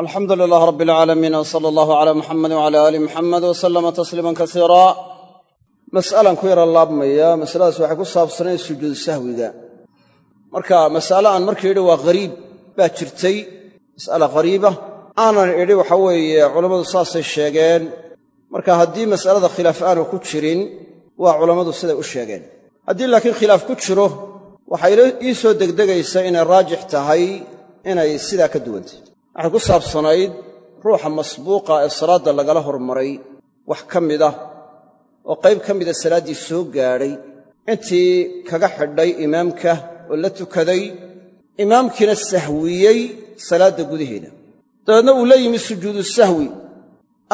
alxamdu lilaah rabbi alcaalamiin w sala allahu calaa muxamedi wcala aali muxamed wa sallama tasliiman kasiira mas'alan ku yara laabmaya masaladaas waxay ku saabsanayd sujuudu sahwiga. Marka mas'ale aan markii yidhi waa ghariib baa jirtay mas'ala ghariiba aanan idhi waxa weeye culammadu saasay sheegeen. Marka haddii mas'alada khilaaf aanu ku jirin waa culammadu siday u sheegeen. Haddii laakiin khilaaf ku jiro waxay ii soo degdegaysa inay raajix tahay inay sidaa ka duwantay waxay ku saabsanayd ruuxa masbuuqa ee salaadda lagala hormaray. Wax ka mid ah oo qayb ka mida salaaddii soo gaadhay intii kaga xidhay imaamka oo la tukaday imaamkiina sahwiyey salaadda gudaheeda. Dabeedna uu la yimi sujuudu sahwi.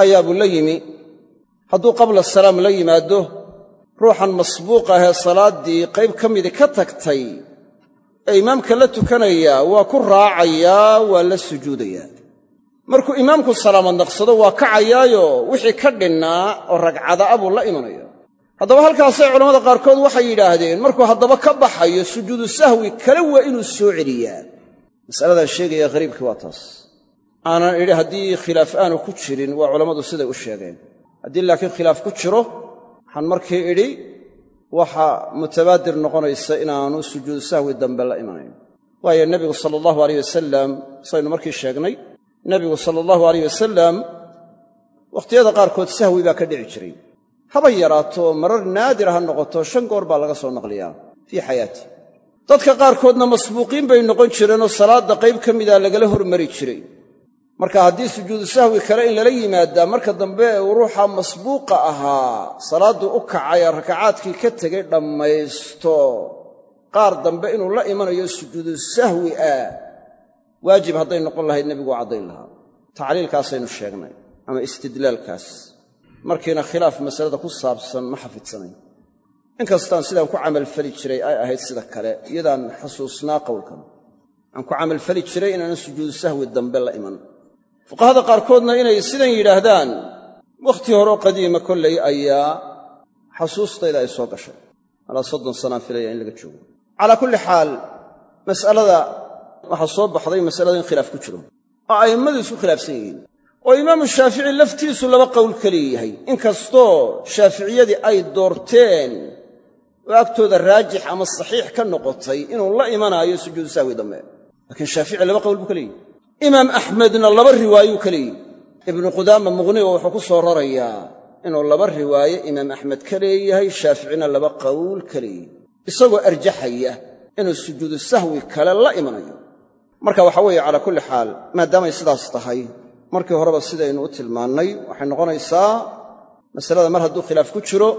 Ayaabuu la yimi. Hadduu qabla salaam la yimaado ruuxan masbuuq ahee salaaddii qayb ka midii ka tagtay ee imaamka la tukanaya waa ku raacayaa waa la sujuudayaa markuu imaamku salaamad naqsado waa kacayaayo wixii ka dhinnaa oo ragcada a buu la imanaya. Haddaba halkaasay culamada qaarkood waxay yidhaahdeen markuu haddaba ka baxayo sujuudu sahwi kale waa inuu soo celiyaa. Masaladaa sheegaya hariibkii waa taas. Aanan idhi haddii khilaaf aanu ku jirin waa culammadu siday u sheegeen. Haddii laakiin khilaaf ku jiro waxaan markii idhi waxa mutabaadir noqonaysa inaanu sujuudu sahwi dambe la imanayn waayo nebigu sala allahu alayh wasalam saynu markii sheegnay nebigu sala allahu alayh wasalam wakhtiyada qaarkood sahwi baa ka dhici jiray. Haba yaraato marar naadira ha noqoto shan goor baa laga soo naqliyaa fii xayaati. Dadka qaarkoodna masbuuqiin bay noqon jireenoo salaadda qayb ka mida lagala hormari jiray marka haddii sujuudu sahwi kale in lala yimaadaa marka dambe uu ruuxa masbuuqa ahaa salaadduu u kacay ee rakacaadkii ka tegay dhammaysto. Qaar dambe inuu la imanayo sujuudu sahwi ah waajib hadday noqon lahayd nebigu caddayn lahaa. Tacliilkaasaynu sheegnay ama istidlaalkaas. Markiina khilaaf masalada ku saabsan ma xafidsanayn. Inkastaan sidaan ku camalfali jiray ay ahayd sida kale iyadaan xusuusnaa qowlkan. Aan ku camalfali jiray inaanan sujuudu sahwi dambe la iman fuqahada qaarkoodna inay sidan yidhaahdaan wakhti horeo qadiima kollay ayaa xasuustayda ay soo gashay. Alaa soddon sanaan filaya in laga joogo. Calaa kulli xaal mas'alada waxaa soo baxday masalada in khilaaf ku jiro. Oo a'immadu isku khilaafsan yihiin. Oo imaamu shaafici laftiisu laba qowl keliya yahay. Inkastoo shaaficiyadii ay doorteen oo agtooda raajix ama saxiix ka noqotay inuu la imanaayo sujuudu sahwi dambe. Laakiin shaafici laba qowl buu ka leeyihi imaam axmedna laba riwaayuu ka leeyihi ibnu qudaama muqnigo wuxuu ku soo rarayaa inuu laba riwaaye imaam axmed ka leeyahay shaaficina laba qowl ka leeyihi isagoo arjaxaya inuu sujuudu sahwi kale la imanayo. Marka waxa weeye calaa kulli xaal maadaamay sidaas tahay markii horeba sidaynu u tilmaannay waxay noqonaysaa masalada mar hadduu khilaaf ku jiro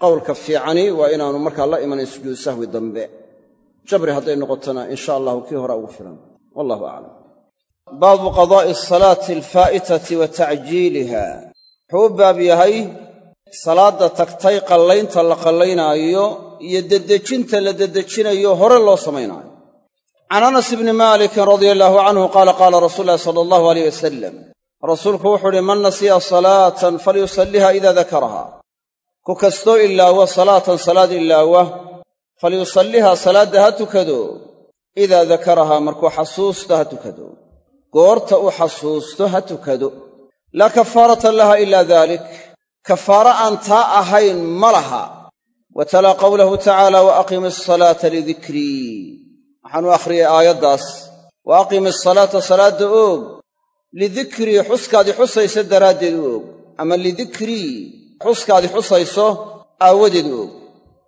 qowlka fiicani waa inaanu markaa la imanayn sujuudu sahwi dambe. Jabri hadday noqotona insha allahu kii hore ugu filan. Wallahu aclam baabu qadaa'i asalaati alfaa'itati wa tacjiiliha. Wuxuu u baab yahay salaadda tagtay qallaynta la qallaynaayo iyo dedejinta la dedejinayo hore loo samaynaayo can anas ibni maalikin radia allaahu canhu qaala qaala rasuulu ulahi sala allahu aleyh wasalam rasuulku wuxuu uhi man nasiya salaatan falyusalliha idaa dakaraha ku kastoo ilaawa salaatan salaad ilaawa falyusalliha salaadda ha tukado. Idaa dakarahaa markuu xasuusto ha tukado goorta uu xasuusto ha tukado. Laa kafaarata laha ilaa daalik. Kafaaro aan taa ahayn ma laha. Wa talaa qawlahu tacaala wa aqimi asalaata lidikrii waxaanu akhriyay aayaddaas. Wa aqimi asalaata salaadda oog. Lidikrii xuskaadii xusayso daraaddeed u og ama lidikrii xuskaadii xusayso aawadeed u og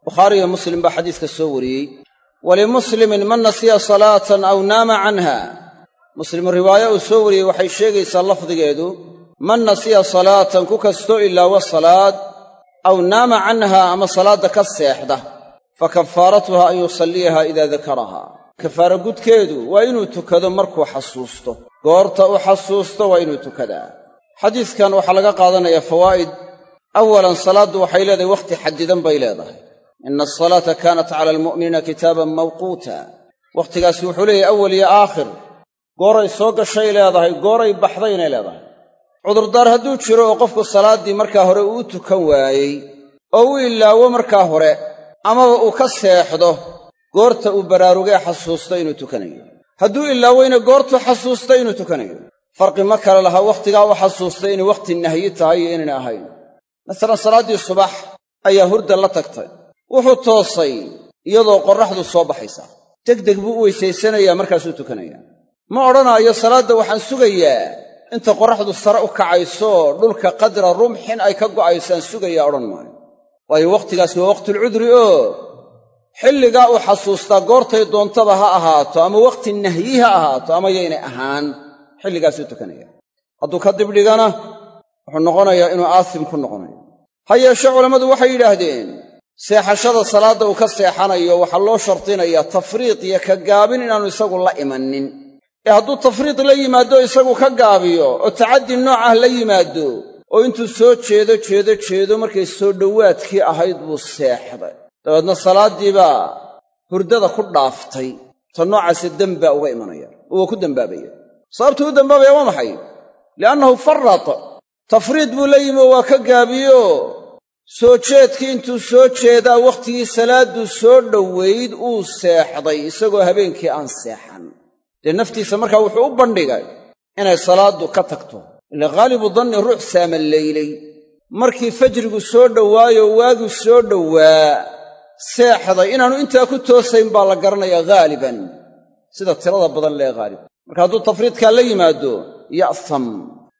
bukhaariyo muslim baa xadiiska soo wariyey. Walimuslimin man nasiya salaatan aw naama canha muslim riwaaye uu soo wariyey waxay sheegaysaa lafdigeedu man nasiya salaatan ku kastoo ilaawa salaad aw naama canha ama salaadda ka seexda fa kafaaratuha an yusalliyaha idaa dakaraha. Kafaara gudkeedu waa inuu tukado markuu xasuusto. Goorta uu xasuusto waa inuu tukadaa. Xadiiskan waxaa laga qaadanayaa fawaa'id. Awalan salaaddu waxay leedahay wakhti xadidan bay leedahay. Ina asalaata kaanat cala almu'miniina kitaaban mawquuta. Wakhtigaasi wuxuu leeyahay awal iyo aakhir gooray soo gashay leedahay gooray baxdaynay leedahay. Cudurdaar hadduu jiro oo qofku salaaddii markaa hore uu tukan waayey oo u ilaawo markaa hore amaba uu ka seexdo goorta uu baraarugee xasuusto inuu tukanayo. Hadduu ilaaweyna goortuu xasuusta inuu tukanayo farqi ma kale lahaa wakhtigaa u xasuustay inay wakhti nahyi tahay iyo inaynay ahayn. Masalan salaaddii subax ayaa hurda la tagtay. Wuxuu toosay iyadoo qorraxdu soo baxaysa. Degdeg buu u weysaysanayaa markaasuu tukanayaa ma odhanaayo salaadda waxaan sugayaa. Inta qorraxdu sare u kacayso dhulka qadra rumxin ay ka go'aysaan sugayaa odhan maayo. Waayo wakhtigaasi waa waqtulcudri oo xilligaa uu xasuustaa goortay doontaba ha ahaato ama wakhti nahyi ha ahaato ama yaynay ahaan xilligaasuu tukanaya. Hadduu ka dibdhigana wuxuu noqonayaa inuu aasim ku noqonayo. Ha yeeshee culammadu waxay yidhaahdeen seexashada salaadda uu ka seexanayo waxaa loo shardinayaa tafriid iyo ka gaabin inaannu isagu la imanin ee hadduu tafriid la yimaaddo isagu ka gaabiyo oo tacaddi nooc ah la yimaaddo oo intuu soo jeedo jeedo jeedo markay soo dhowaadkii ahayd buu seexday. Dabeedna salaaddii baa hurdada ku dhaaftay ta noocaase dembaa uga imanaya oo waa ku dembaabaya. Sababtuu u dembaabaya waa maxay? Li'annahu farrat. Tafriid buu la yimi oo waa ka gaabiyo. Soo jeedkii intuu soo jeedaa wakhtigii salaadduu soo dhowayd uu seexday isagoo habeenkii aan seexan dee naftiisa markaa wuxuu u bandhigay inay salaaddu ka tagto. Ila ghaalibu danni ruux saamaleylay. Markii fajrigu soo dhowaayo waagu soo dhowaa. Seexday inaannu intaa ku toosayn baa la garanayaa haaliban sida tirada badan lee haalib marka hadduu tafriidkaa la yimaado ya'sam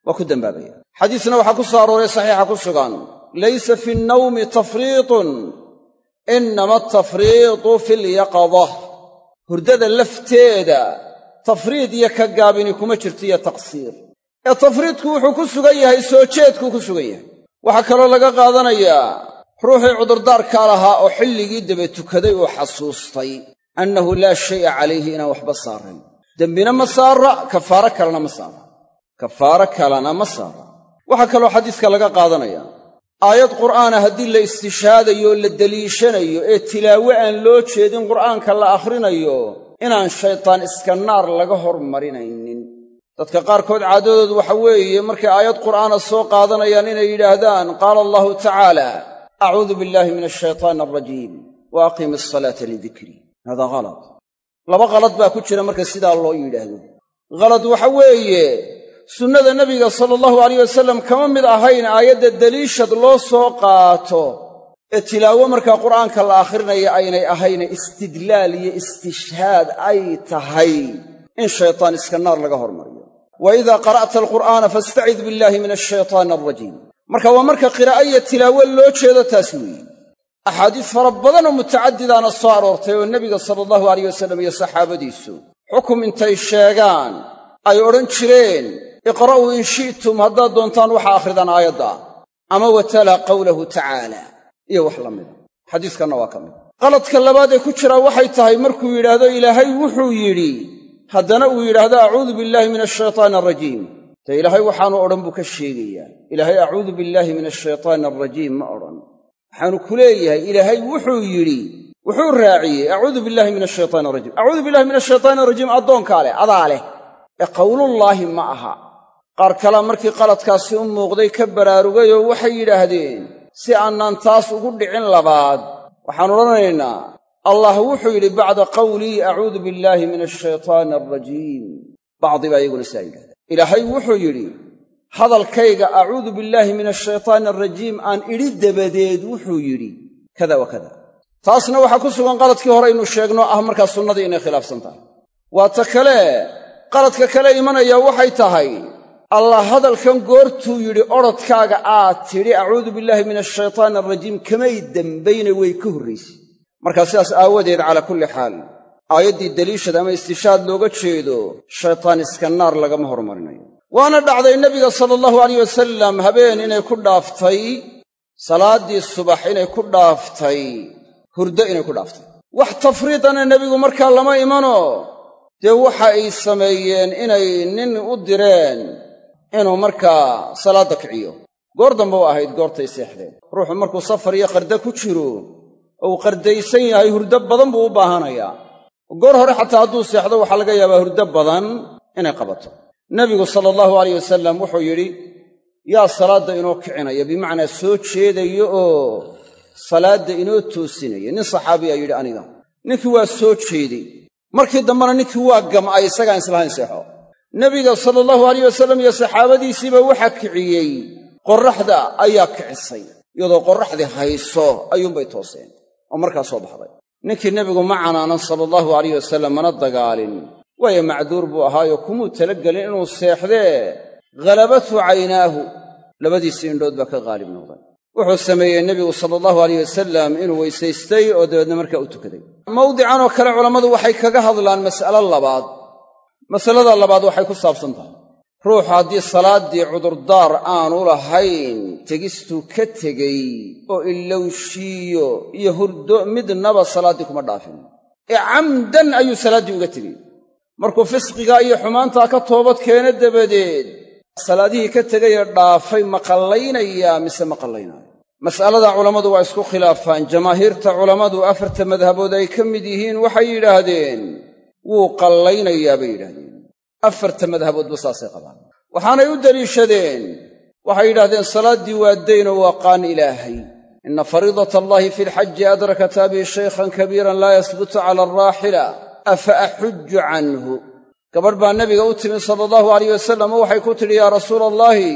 waa ku dembaabaya xadiisna waxaa ku soo arooray saxiixa ku sugan. Laysa fi nnawmi tafriitun innama atafriitu fi lyaqada hurdada lafteeda tafriid iyo ka gaabini kuma jirto iyo taqsiir. Ee tafriidku wuxuu ku sugan yahay soo jeedkuu ku sugan yahay. Waxaa kaloo laga qaadanayaa ruuxii cudurdaarkaa lahaa oo xilligii daba tukaday oo xasuustay annahu laa shay'a calayhi inaan waxba saarayn dembina ma saara kafaaro kalena ma saara. Kafaaro kalena ma saara. Waxaa kaloo xadiiska laga qaadanaya aayad qur'aana haddii la istishaadayo la deliishanayo ee tilaawe aan loo jeedin qur'aanka la akhrinayo inaan shaytaan iska naar laga hormarinaynin. Dadka qaarkood caadadoodu waxa weeye markay aayad qur'aana soo qaadanayaan inay yidhaahdaan qaala allahu tacaala acuudu billaahi min ashaytaani alrajiim wa aqimi asalaata lidikrii hada halad laba qalad baa ku jira marka sidaa loo yidhaahdo. Halad waxa weeye sunnada nebiga sala allahu alayh wasalam kama mid ahayn aayadda deliishad loo soo qaato ee tilaawo markaa qur'aanka la akhrinaya aynay ahayne istidlaal iyo istishhaad ay tahay in shaytaan iska naar laga hormariyo. Wa idaa qara'ta alqur'aana fastacid billaahi min ashaytaani alrajiim marka waa marka qiraa'o iyo tilaawo loo jeedo taas weeye. Axaadiis fara badanoo mutacadidaana soo aroortay oo nebiga sala allahu alayh wasallam iyo saxaabadiisu xukum intay sheegaan ay odhan jireen iqra'uu in shi'tum haddaad doontaan waxa akhridaan aayadda ama watalaa qawlahu tacaala iyo wax la mida. Xadiiskanna waa ka mid. Qaladka labaad ee ku jiraa waxay tahay markuu yidhaahdo ilaahay wuxuu yidhi haddana uu yidhaahdo acuudu billaahi min ashaytaani alrajiim dee ilaahay waxaanu odhan buu ka sheegayaa. Ilaahay acuudu billaahi min ashaytaani alrajiim ma odhan. Waxaanu ku leeyahay ilaahay wuxuu yidhi wuxuu raaciyey acuudu billaahi min ashaytaani arajiim acuudu billahi min ashaytaani arajiim addoonkaa leh adaa leh. Ee qowlullaahi ma aha. Qaar kalea markii qaladkaasi u muuqday ka baraarugayoo waxay yidhaahdeen si aanaan taas ugu dhicin labaad waxaan odhanaynaa allah wuxuu yidhi bacda qawlii acuudu billaahi min ashaytaani alrajiim bacdi baa iyaguna sidaa yidhahda. Ilaahay wuxuu yidhi hadalkayga acuudu billaahi min ashaytaani alrajiim aan idhi dabadeed wuxuu yidhi kada wa kada. Taasna waxaa ku sugan qaladkii hore aynu sheegno ah markaa sunnadii inay khilaafsan tahay. Waa ta kale qaladka kale imanaya waxay tahay allah hadalkan goortuu yidhi odrodkaaga aad tidhi acuudu billaahi min ashaytaani alrajiim kamay dembayne way ka horraysay markaa sidaas aawadeed calaa kulli xaal aayaddii deliishad ama istishaad looga jeedo shaytaan iska naar lagama hormarinayo waana dhacday nebiga sala allahu alayh wasalam habeen inay ku dhaaftay salaaddii subax inay ku dhaaftay hurdo inay ku dhaaftay. Wax tafriidana nebigu markaa lama imano. Dee waxa ay sameeyeen inay nin u direen inuu markaa salaadda kiciyo. Goor dambe u ahayd goortay seexdeen. Ruuxu markuu safar iyo qarda ku jiro oo uu qardaysan yahay hurdo badan buu u baahanayaa. Goor hore xataa hadduu seexdo waxaa laga yaabaa hurdo badan inay qabato. Nebigu sala allahu alayh wasalam wuxuu yidhi yaa salaadda inoo kicinaya bimacnaa soo jeedaya oo salaadda inoo toosinaya. Nin saxaabiyaa yidhi aniga ninkii waa soo jeeday. Markii dambena ninkii waa gam'ay isagaan islahayn seexo nebiga sala allahu alayh wasalam iyo saxaabadiisiiba waxa kiciyey. Qorraxda ayaa kicisay. Iyadoo qorraxdii hayso ayuunbay tooseen. Oo markaa soo baxday. Ninkii nebigu ma canaanan sala allahu alayh wasalam mana dagaalin. Waayo macduur buu ahaayo kumuu talagelin inuu seexdee? Ghalabathu caynaahu. Labadiisii indhood baa ka qaalib noqday. Wuxuu sameeyey nebigu sala allahu alayh wasalam inuu weysaystay oo dabeedna markaa u tukaday. Mawdican oo kale culammadu waxay kaga hadlaan mas'alo labaad masalada labaad waxay ku saabsan tahay ruuxu haddii salaaddii cudurdaar aanu lahayn tegistuu ka tegey oo ilowshiiyo iyo hurdo midnaba salaaddii kuma dhaafin. Ee camdan ayuu salaaddii uga tegey. Markuu fisqigaa iyo xumaantaa ka toobad keena dabadeed salaadihii ka tegayee dhaafay ma qallaynayaa mise ma qallaynaayo mas'alada culammadu waa isku khilaafaan. Jamaahiirta culammadu afarta madhabood ay ka mid yihiin waxay yidhaahdeen wuu qallaynayaa bay yidhahdeen afarta madhaboodba saasay qabaan. Waxaanay u deliishadeen waxay yidhahdeen salaaddii waa daynoo waa qaan ilaahay. Inna fariidata allaahi fi lxaji adrakat abii shaykhan kabiiran laa yasbutu cala alraaxila afa axujju canhu. Gabadh baa nebiga u timi sala allahu alayh wasalam waxay ku tidhi yaa rasuula allaahi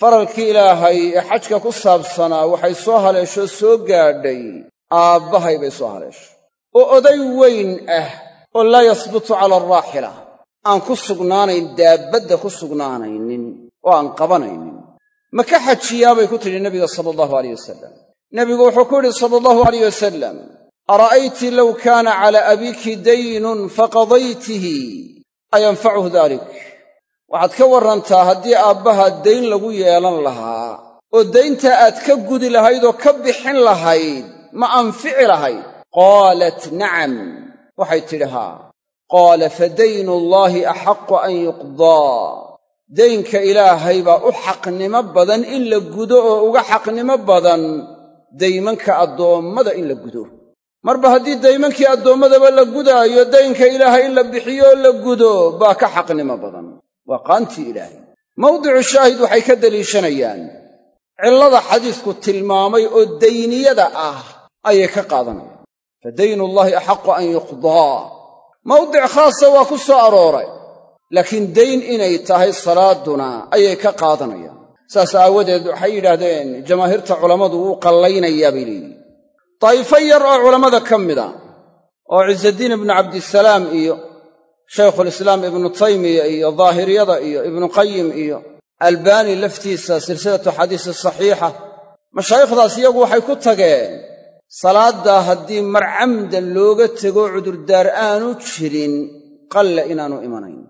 faralkii ilaahay ee xajka ku saabsanaa waxay soo haleeshoo soo gaadhay aabbahay bay soo haleeshay oo oday weyn ah oo laa yasbutu cala alraaxila aan ku sugnaanayn daabbadda ku sugnaanaynin oo aan qabanaynin. Ma ka xajiyaabay ku tidhi nebiga sala allahu alayh wasalam nebigu wuxuu ku yidhi sala allahu alayh wasalam ara'ayti low kaana cala abiiki daynun faqadaytihi ayanfacuhu dalik. Waxaad ka warrantaa haddii aabbaha dayn lagu yeelan lahaa oo dayntaa aad ka gudi lahayd oo ka bixin lahayd ma anfici lahayd. Qaalat nacam waxay tidhi haa qaala fa daynu allaahi axaqu an yuqdaa daynka ilaahay baa u xaqnimo badan in la gudo oo uga xaqnimo badan daymanka addoommada in la gudo. Marba haddii daymankii addoommadaba la gudaayo daynka ilaahay in la bixiyo la gudo baa ka xaqnimo badan. Waa qaantii ilaahay. Mawdicu shaahid waxay ka deliishanayaan. Cillada xadiisku tilmaamay oo dayniyada ah ayay ka qaadanayaan fa daynullaahi axaqu an yuqdaa mawdic khaasa waa ku soo arooray laakiin dayn inay tahay salaaduna ayay ka qaadanayaan saas aawadeed waxay yidhaahdeen jamaahiirta culammadu wuu qallaynayaa bay leeyihiin daa'ifo yar oo culammada ka mida oo ciisadiin ibnu cabdisalaam iyo shaykhulislaam ibnu taymiya iyo daahiriyada iyo ibnu qayim iyo albaani laftiisa silsilatu xadiisi saxiixa mashaayikhdaas iyagu waxay ku tageen salaaddaa haddii mar camdan looga tego cudurdaar aanu jirin qalle inaanu imanayn.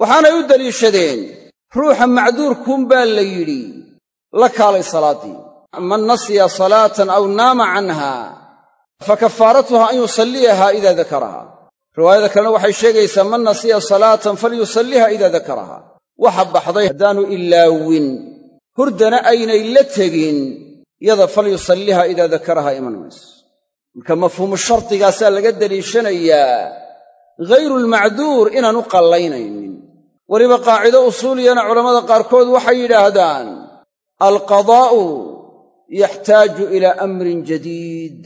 Waxaanay u deliishadeen ruuxa macduurkuunbaa la yidhi la kaalay salaaddii man nasiya salaatan aw naama canha fa kafaaratuha an yusalliyaha idaa dakaraha. Riwaayada kalena waxay sheegaysaa man nasiya salaatan falyusalliha idaa dakaraha. Waxa baxday haddaanu ilaawin hurdana aynay la tegin yada falyusalliha idaa dakaraha iman mayso marka mafhuumu shardigaasaa laga deliishanayaa ghayrulmacduur inaanu qallaynaynin. Weliba qaacido usuuliyana culammada qaarkood waxay yidhaahdaan alqadaa'u yaxtaaju ilaa amrin jadiid.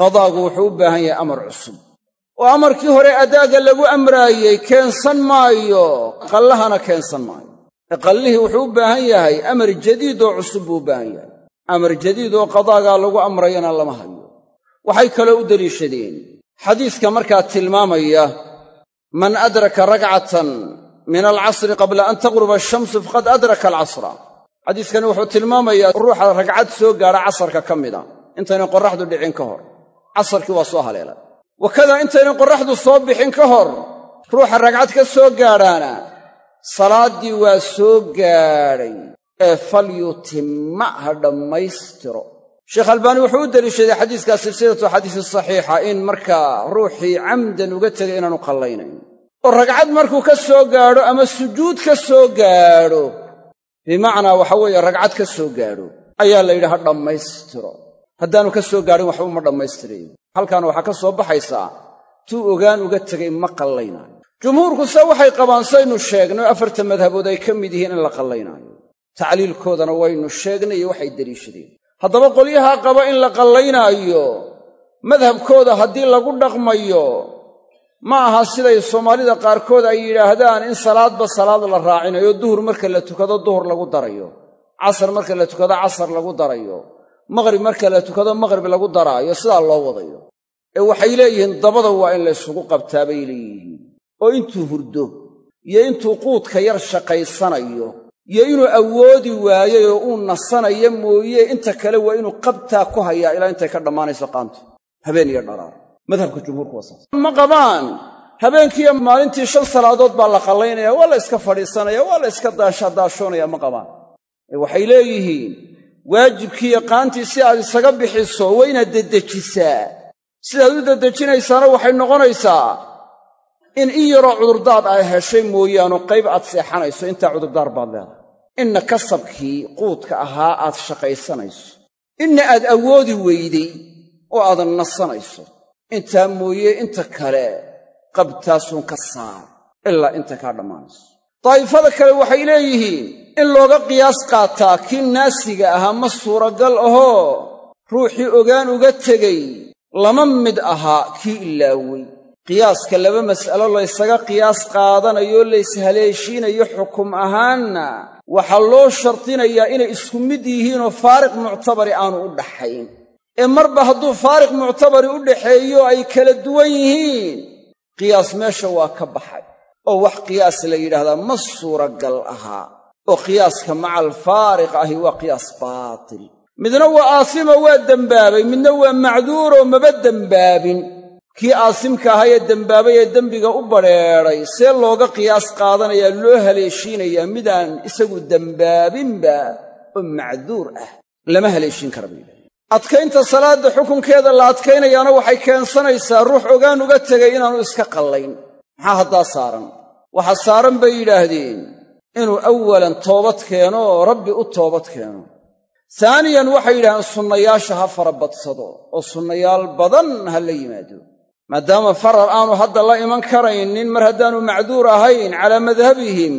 Qadaagu wuxuu u baahan yahay amar cusub. Oo amarkii hore addaaga lagu amraayey keensan maayo. Qallahana keensan maayo. Qallihii wuxuu u baahan yahay amar jadiid oo cusub buu u baahan yahay amar jadiid oo qadaagaa lagu amrayana lama hayo. Waxay kaloo u deliishadeen. Xadiiska markaa tilmaamaya man adraka rakcatan min alcasri qabla an taqruba ashamsu faqad adraka alcasra. Xadiiskani wuxuu tilmaamayaa ruuxa ragcad soo gaadha casarka ka mida. Intaynan qorraxdu dhicin ka hor. Casarkii waa soo haleelay. Wakadaa intaynan qorraxdu soo bixin ka hor ruuxa ragcad ka soo gaadhaana salaaddii waa soo gaadhay ee falyutimma ha dhammaystiro. Sheekh albaani wuxuu u deliishaday xadiiskaa silsilatu xadiisi saxiixa in markaa ruuxii camdan uga tegay inaanu qallaynayn. Oo ragcad markuu ka soo gaadho ama sujuud ka soo gaadho bimacnaa waxa weeye ragcad ka soo gaadho ayaa la yidhi ha dhammaystiro. Haddaanu ka soo gaadhin waxba ma dhammaystirayo halkaana waxaa ka soo baxaysaa tuu ogaan uga tegay ma qallaynaayo jumhuurku se waxay qabaan saynu sheegnay afarta madhabood ay ka mid yihiin in la qallaynaayo tacliilkoodana waynu sheegnay iyo waxay deliishadeen haddaba qolyahaa qaba in la qallaynaayo madhabkooda haddii lagu dhaqmayo ma aha siday soomaalida qaarkood ay yidhaahdaan in salaadba salaad la raacinayo duhur marka la tukado duhur lagu darayo. Casar marka la tukado casar lagu darayo. Maqhrib marka la tukado maqhrib lagu daraayo sidaa loo wadayo. Ee waxay leeyihiin dabada waa in la ysugu qabtaa bay leeyihiin. Oo intuu hurdo iyo intuu quudka yar shaqaysanayo iyo inuu awoodi waayey oo uu nasanayo mooye inta kale waa inuu qabtaa ku hayaa ilaa intay ka dhammaanayso qaantu habeen iyo dharaar madhabka jumhuurku waa saas. Ma qabaan. Habeenkiiyo maalintii shan salaadood baa la qallaynaya waa la iska fadhiisanaya waa la iska daashaadaashoonaya ma qabaan. Waxay leeyihiin waajibkiiyo qaantii si aad isaga bixiso waa inaad deddejisaa sidaad u deddejinaysaana waxay noqonaysaa in in yaroo cudurdaad ay heshay mooyaanu qayb aad seexanayso intaa cudurdaar baad leedahay. Inna kasabkii quudka ahaa aad shaqaysanayso. Inna aad awoodi weyday oo aadan nasanayso intaa mooye inta kale qabtaasuun ka saar ilaa inta kaa dhammaanayso. Daa'ifada kale waxay leeyihiin in looga qiyaas qaataa kii naasiga ahaa ma suuragal ahoo ruuxii ogaan uga tegey lama mid ahaa kii ilaawey qiyaaska laba mas'alo laysaga qiyaas qaadanayo layshaleeshiinayo xukum ahaanna waxaa loo shardinayaa inay isku mid yihiinoo faariq muctabari aanu u dhaxayn. Ee marba hadduu faariq muctabari u dhaxeeyo ay kala duwan yihiin qiyaas meesha waa ka baxay. Oo wax qiyaas la yidhaahdaa ma suuragal ahaa. Oo qiyaaska maca alfaariq ahi waa qiyaas baatil. Midna waa aasimo waa dembaabay midna waa macduuroo maba dembaabin kii aasimka ahaa ee dembaabay ee dembiga u badrheedhay see looga qiyaas qaadanayaa loo haleeshiinayaa midaan isagu dembaabinba oo macduur ah lama haleeshiin kara bay yidhahdeen adkaynta salaadda xukunkeeda la adkaynayaana waxay keensanaysaa ruux ogaan uga tegay inaannu iska qallayn. Maxaa haddaa saaran? Waxa saaran bay yidhaahdeen inuu awalan toobad keeno oo rabbi u toobad keeno. Taaniyan waxay yidhahdeen sunnayaasha ha fara badsado oo sunnayaal badan ha la yimaado maadaama farar aanu hadda la iman karaynin mar haddaanu macduur ahayn calaa madhabihim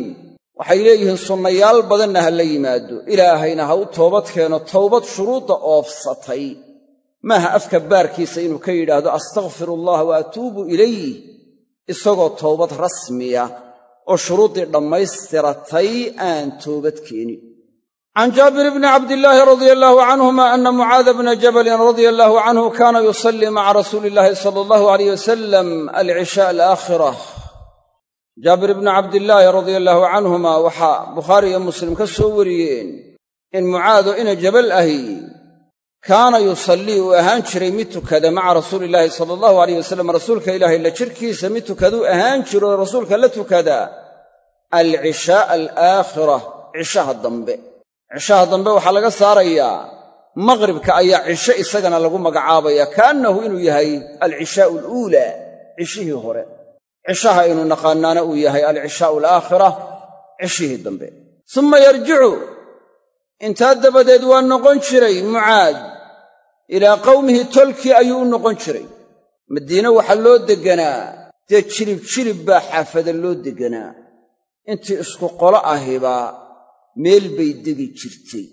waxay leeyihiin sunnayaal badanna ha la yimaado. Ilaahayna ha u toobad keeno towbad shuruudda oofsatay. Maaha afka baarkiisa inuu ka yidhaahdo astakfiru allah wa atuubu ilayh isagoo towbad rasmiya oo shuruuddii dhammaystiratay aan toobad keenin can jaabir bni cabdillaahi radia allaahu canhuma ana mucaada bna jabalin radia allaahu canhu kaana yusallii maca rasuuli illaahi sala allahu alayh wasalam alcishaa alaakhira jaabir bni cabdillaahi radia allaahu canhuma waxaa bukhaari iyo muslim ka soo wariyeen in mucaado ina jabal ahi kaana yusallii uu ahaan jiray mid tukada maca rasuuli illaahi sala allahu alayh wasalam rasuulka ilaahay la jirkiisa mid tukaduu ahaan jiro rasuulka la tukada alcishaaa alaakhira cishaha dambe cishaha dambe waxaa laga saarayaa. Maqribka ayaa cisho isagana lagu magacaabaya kaannahu inuu yahay alcishaa'u aluulaa cishihii hore. Cishaha aynu naqaanaana uu yahay alcishaa'u alaakhira cishihii dambe. Summa yarjicu. Intaa dabadeed waa noqon jiray mucaad ilaa qawmihi tolkii ayuu u noqon jiray. Madiine waxaa loo degganaa dee jilib jilib baa xaafada loo degganaa intii isku qolo ahiba meel bay degi jirtay.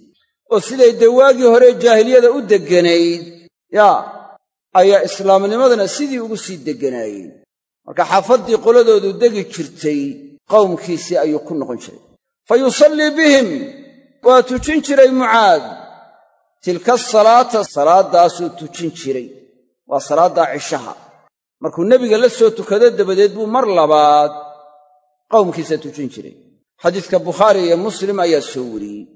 oo siday dee waagii hore jaahiliyada u degganayd yaa ayaa islaamnimadana sidii ugu sii degganaayeen marka xaafaddii qoladoodu degi jirtay qowmkiisii ayuu ku noqon jiray. Fa yusallii bihim waa tujin jiray mucaad. Tilka asalaata salaaddaasuu tujin jiray. Waa salaaddaa cishaha. Markuu nebiga la soo tukado dabadeed buu mar labaad qowmkiisa tujin jiray xadiiska bukhaari iyo muslim ayaa soo wariyey.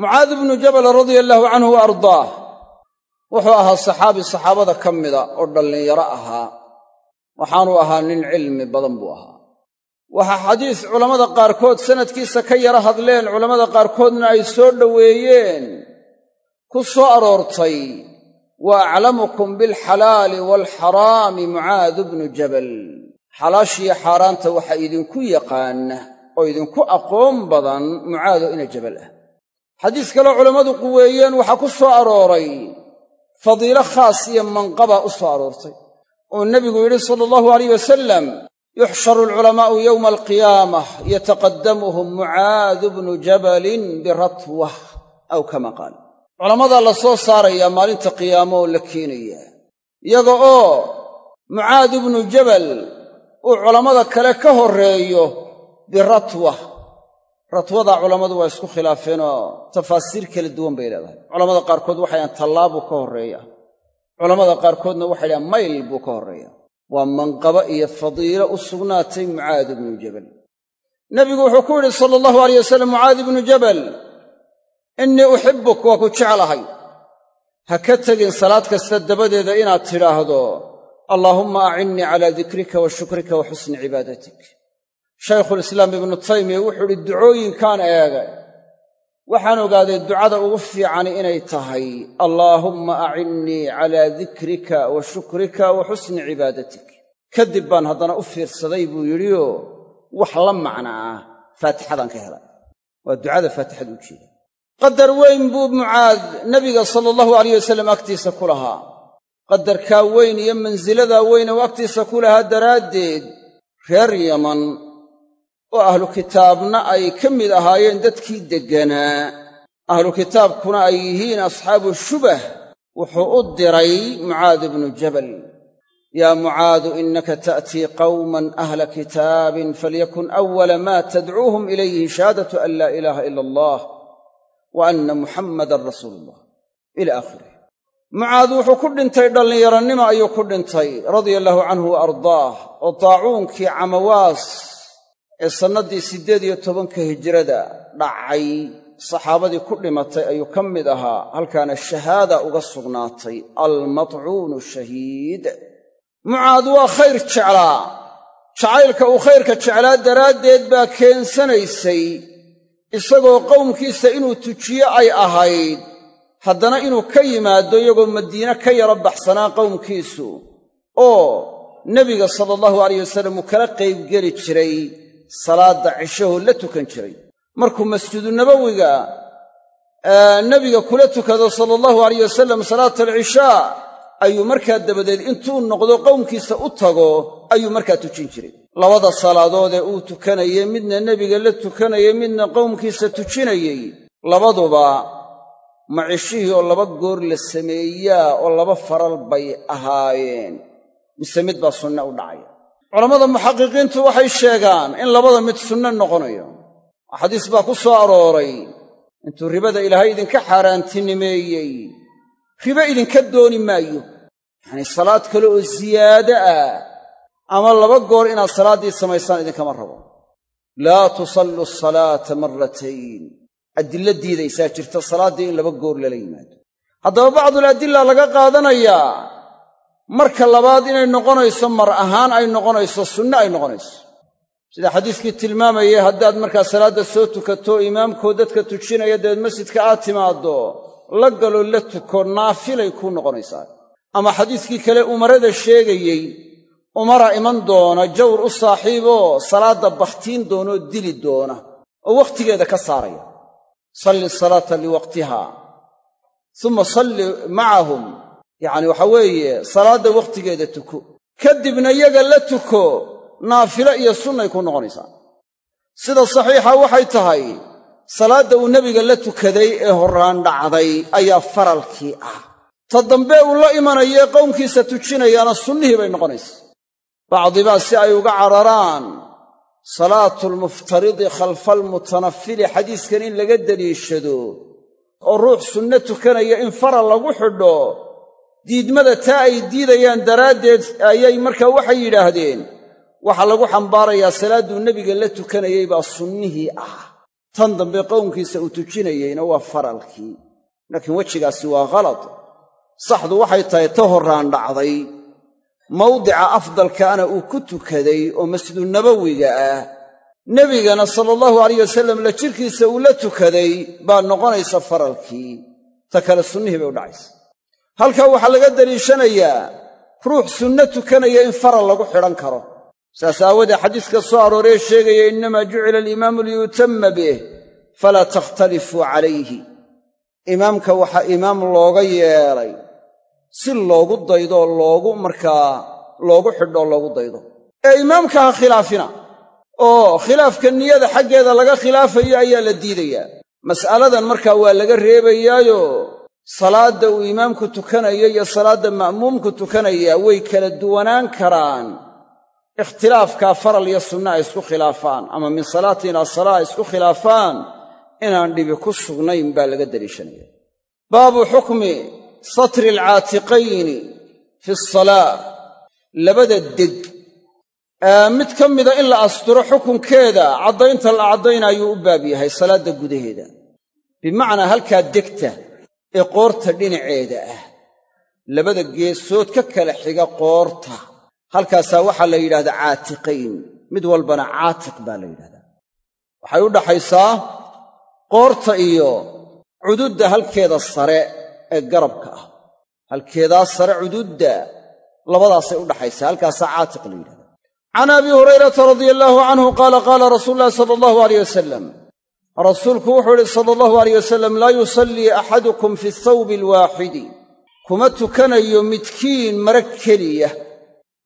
Mucaad ibnu jabal radia allaahu canhu wa ardaah wuxuu ahaa saxaabi saxaabada ka mida oo dhallinyaro ahaa. Waxaanuu ahaa nin cilmi badan buu ahaa. Waxaa xadiis culammada qaarkood sanadkiisa ka yara hadleen culammada qaarkoodna ay soo dhoweeyeen. Ku soo aroortay wa aclamukum bilxalaali waalxaraami mucaadu bnu jabal. Xalaashiyo xaaraanta waxaa idinku yaqaana oo idinku aqoon badan mucaado ina jabal ah. Xadiis kaleo culammadu quweeyeen waxaa ku soo arooray fadiilo khaas iyo manqaba u soo aroortay uu nebigu yidhi sala allahu alayh wasalam yuxsharu alculamaa'u yowma alqiyaamah yataqaddamuhum mucaadu bnu jabalin biratwah aw kama qaal. Culammadaa la soo saarayaa maalinta qiyaamo oo la keenayaa iyaga oo mucaad ibnu jabal uu culammada kale ka horreeyo biratwa. Ratwada culammadu waa isku khilaafeenoo tafaasiir kala duwan bay leedahay. Culammada qaarkood waxay dhahaan tallaabuu ka horreeya. Culammada qaarkoodna waxay dhahaan mayl buu ka horreeya. Waa manqabo iyo fadiilo u sugnaatay mucaad ibnu jabal. Nebigu wuxuu ku yidhi sala allahu alayh wasalam mucaad ibnu jabal innii uxibbuk waa ku jeclahay. Ha ka tegin salaad kasta dabadeeda inaad tidhaahdo allaahumma acinnii calaa dikrika wa shukrika wa xusni cibaadatik shaykhulislaam ibnu taymiya wuxuu idhi ducooyinkaan eegay. Waxaan ogaaday ducada ugu fiicani inay tahay allaahumma acinnii calaa dikrika wa shukrika wa xusni cibaadatik kadib baan haddana u fiirsaday buu yidhioo wax la macna ah faatixadaan ka helay. Waa ducada faatixada u jeeda qadar weyn buu mucaad nebiga sala allahu alayh wasallam agtiisa ku lahaa. Qadarkaa weyn iyo mansiladaa weyne uu agtiisa ku lahaa daraaddeed reer yaman oo ahlu kitaabna ay ka mid ahaayeen dadkii degganaa ahlu kitaabkuna ay yihiin asxaabu shubah wuxuu u diray mucaad ibnu jabal. Yaa mucaadu innaka ta'tii qawman ahla kitaabin falyakun awala maa tadcuuhum ilayhi shahaadatu an laa ilaaha ila allah wa anna muxammadan rasuulu ullah ila aakhirih mucaad wuxuu ku dhintay dhallinyarannimo ayuu ku dhintay radia allaahu canhu wa ardaah oo daacuunkii camawaas ee sannaddii siddeed iyo tobanka hijrada dhacay saxaabadii ku dhimatay ayuu ka mid ahaa halkaana shahaada uga sugnaatay almatcuunu shahiid. Mucaad waa khayr jeclaa jacaylka uu khayrka jeclaa daraaddeed baa keensanaysay isagoo qowmkiisa inuu tujiyo ay ahayd. Haddana inuu ka yimaado iyagoo madiine ka yaro baxsanaa qowmkiisu oo nebiga sala allahu alayh wasallam uu kala qaybgeli jiray salaadda cishahoo la tukan jiray. Markuu masjidu nabowiga nebiga kula tukado sala allahu alayh wasalam salaata alcishaa ayuu markaa dabadeed intuu noqdo qowmkiisa u tago ayuu markaa tujin jiray. Labada salaadood ee uu tukanayey midna nebiga la tukanayey midna qowmkiisa tujinayey labaduba macishihii oo laba goor la sameeyaa oo laba faral bay ahaayeen. Mise mid baa sunne u dhacaya culammada muxaqiqiintu waxay sheegaan in labada mid sunne noqonayo. Xadiis baa ku soo arooray. Intuu ribada ilaahay idinka xaaraantinimeeyey. Ribe idinka dooni maayo. Yacanii salaad kale oo siyaado ah. Ama laba goor inaad salaaddii samaysaan idinkama rabo. Laa tusallu asalaata marratayn. Adilla diidaysaa jirta salaaddii in laba goor lala yimaado. Haddaba bacdul adilla laga qaadanayaa marka labaad inay noqonayso mar ahaan ay noqonayso sunne ay noqonayso. Sida xadiiskii tilmaamayay haddaad markaa salaadda soo tukato imaamkoo dadka tujinaya dabeed masjidka aad timaaddo la galoo la tuko naafilay kuu noqonaysaa. Ama xadiiskii kale umarada sheegayey umara iman doona jawr u saaxiiboo salaadda bakhtiin doonoo dili doona oo wakhtigeeda ka saaraya. Salli salaata liwaqtiha uma salli macahum yacni waxa weeye salaadda wakhtigeeda tuko. Kadibna yaga la tuko naafilo iyo sunnay ku noqonaysaa. Sida saxiixa waxay tahay salaadda uu nebiga la tukaday ee horraan dhacday ayaa faralkii ah. Ta dambe uu la imanayee qowmkiisa tujinayaana sunnihii bay noqonaysa. Bacdibaa si ay uga cararaan salaatulmuftaridi khalfa almutanafili xadiiskan in laga deliishado oo ruux sunno tukanaya in faral lagu xidho diidmada taa ay diidayaan daraaddeed ayay markaa waxay yidhaahdeen. Waxaa lagu xambaarayaa salaadduu nebiga la tukanayey baa sunnihii ah. Tan dambe qowmkiisa uu tujinayeyna waa faralkii. Laakiin wejigaasi waa khalad saxdu waxay tahay ta horraan dhacday. Mawdica afdalkaana uu ku tukaday oo masjidu nabowiga ah. Nebigana sala allahu alayh wasalam la jirkiisa uu la tukaday baa noqonaysa faralkii. Ta kale sunnihii bay u dhacaysa halkaa waxaa laga daliishanayaa ruux sunno tukanaya in faral lagu xidhan karo. Saas aawoodee xadiiska soo arooree sheegaya innamaa jucila alimaamu liyutamma bih falaa takhtalifuu calayhi. Imaamka waxaa imaam looga yeelay si loogu daydoo loogu markaa loogu xidhoo loogu daydo. Ee imaamka ha khilaafina oo khilaafka niyada xaggeeda laga khilaafayo ayaa la diidayaa. Mas'aladan markaa waa laga reebayaayo salaadda uu imaamku tukanayo iyo salaadda ma'muumku tukanaya way kala duwanaan karaan. Ikhtilaafkaa faral iyo sunna ay isku khilaafaan. Ama min salaatin ilaa salaa ay isku khilaafaan. Inaan dhibi ku sugnayn baa laga daliishanaya baabu xukmi satri alcaatiqayni fi asalaa labada deg. Mid ka mida in la asturo xukunkeeda caddaynta la caddaynayuu u baab yahay salaadda gudaheeda. Bimacnaa halkaa degta ee qoorta dhinaceeda ah. Labada geesood ka kala xiga qoorta. Halkaasaa waxaa la yidhahdaa caatiqayn. Mid walbana caatiq baa la yidhahdaa. Waxay u dhaxaysaa qoorta iyo cududda halkeeda sare ee garabka ah. Halkeedaa sare cududda labadaasay u dhaxaysaa. Halkaasaa caatiq la yidhahda can abi hurayrata radia allaahu canhu qaala qaala rasuulu ulahi sala allahu aleyh wasalam rasuulku wuxuu idhi sala allahu aleyh wasalam laa yusallii axadukum fi thawbi alwaaxidi kuma tukanayo midkiin mara keliya.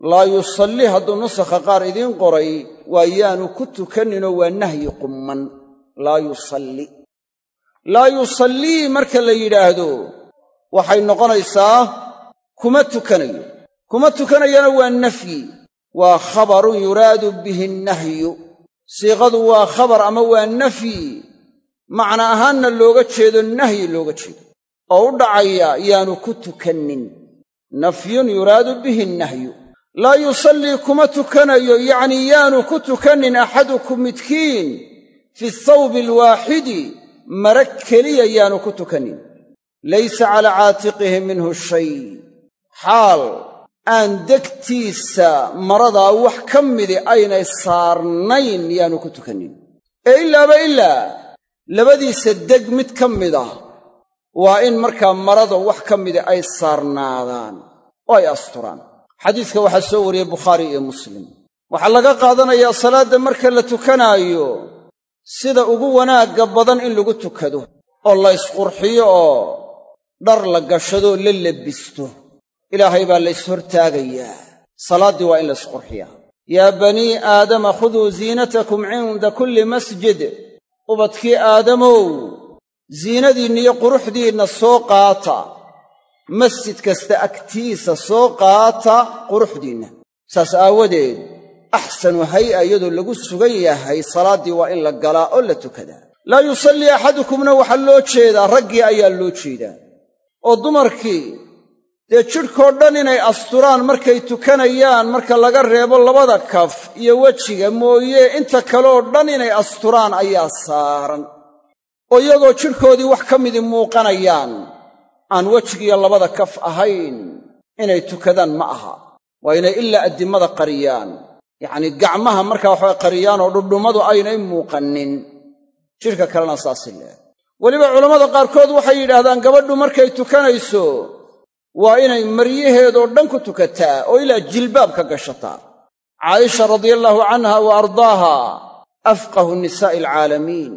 Laa yusallii hadduu nusakha qaar idiin qoray waa yaanu ku tukaninoo waa nahyi qumman. Laa yusalli. Laa yusallii marka la yidhaahdo waxay noqonaysaa kuma tukanayo. Kuma tukanayana waa nafyi waa khabarun yuraadu bihi nahyu siiqadu waa khabar ama waa nafyi macna ahaanna looga jeedo nahyi looga jeedo. Oo u dhacaya yaanu ku tukannin. Nafyun yuraadu bihi nahyu. Laa yusallii kuma tukanayo yacnii yaanu ku tukannin axadukum midkiin fi thawbi alwaaxidi mara keliya yaanu ku tukannin. Laysa calaa caatiqihi minhu shay. Xaal aan degtiisa maradaa wax ka midi aynay saarnayn yaanu ku tukannin ee ilaaba ilaa labadiisa deg mid ka mid ah waa in markaa marada wax ka mida ay saarnaadaan oo ay asturaan. Xadiiska waxaa soo wariyey bukhaari iyo muslim. Waxaa laga qaadanayaa salaadda marka la tukanaayo sida ugu wanaagga badan in lagu tukado oo la ysqurxiyo oo dhar la gashadoo la lebisto ilaahay baa la ys-hortaagayaa salaaddii waa in la ysqurxiyaa yaa banii aadama khuduu ziinatakum cinda kulli masjid. Ubadkii aadamow ziinadiinna iyo quruxdiinna soo qaata. Masjid kasta agtiisa soo qaata quruxdiinna. Saas aawadeed axsanu hay'a iyadoo lagu sugan yahay salaaddii waa in la galaa oo la tukadaa. Laa yusallii axadukumna waxaa loo jeedaa. Raggii ayaa loo jeedaa. Oo dumarkii dee jidhkoo dhan inay asturaan markay tukanayaan marka laga reebo labada kaf iyo wejiga mooye inta kaleoo dhan inay asturaan ayaa saaran. Oo iyagoo jidhkoodii wax ka midii muuqanayaan aan wejigiiyo labada kaf ahayn inay tukadaan ma aha. Waa inay ilaa addimada qariyaan. Yacnii gacmaha markaa waxabay qariyaan oo dhudhummadu aynay muuqannin jidhka kalena saasi leeh weliba culammada qaarkood waxay yidhaahdaan gabadhu markay tukanayso waa inay maryaheedoo dhan ku tukataa oo ilaa jilbaab ka gashataa caaisha radiallaahu canha wa ardaaha afqahu nisaa'i alcaalamiin.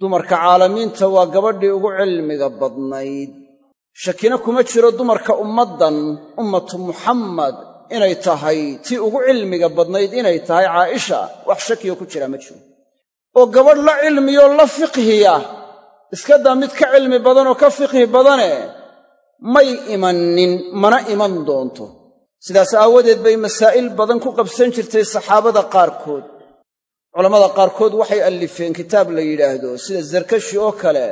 Dumarka caalamiinta waa gabadhii ugu cilmiga badnayd. Shakina kuma jiro dumarka ummaddan ummatu muxammad inay tahay tii ugu cilmiga badnayd inay tahay caaisha wax shakiyo ku jira ma jiro. Oo gabadh la cilmiyoo la fiqhiya. Iska daa mid ka cilmi badanoo ka fiqhi badane may imannin mana iman doonto. Sidaas aawadeed bay masaa'il badan ku qabsan jirtay saxaabada qaarkood. Culammada qaarkood waxay allifeen kitaab la yidhaahdo sida zarkashi oo kale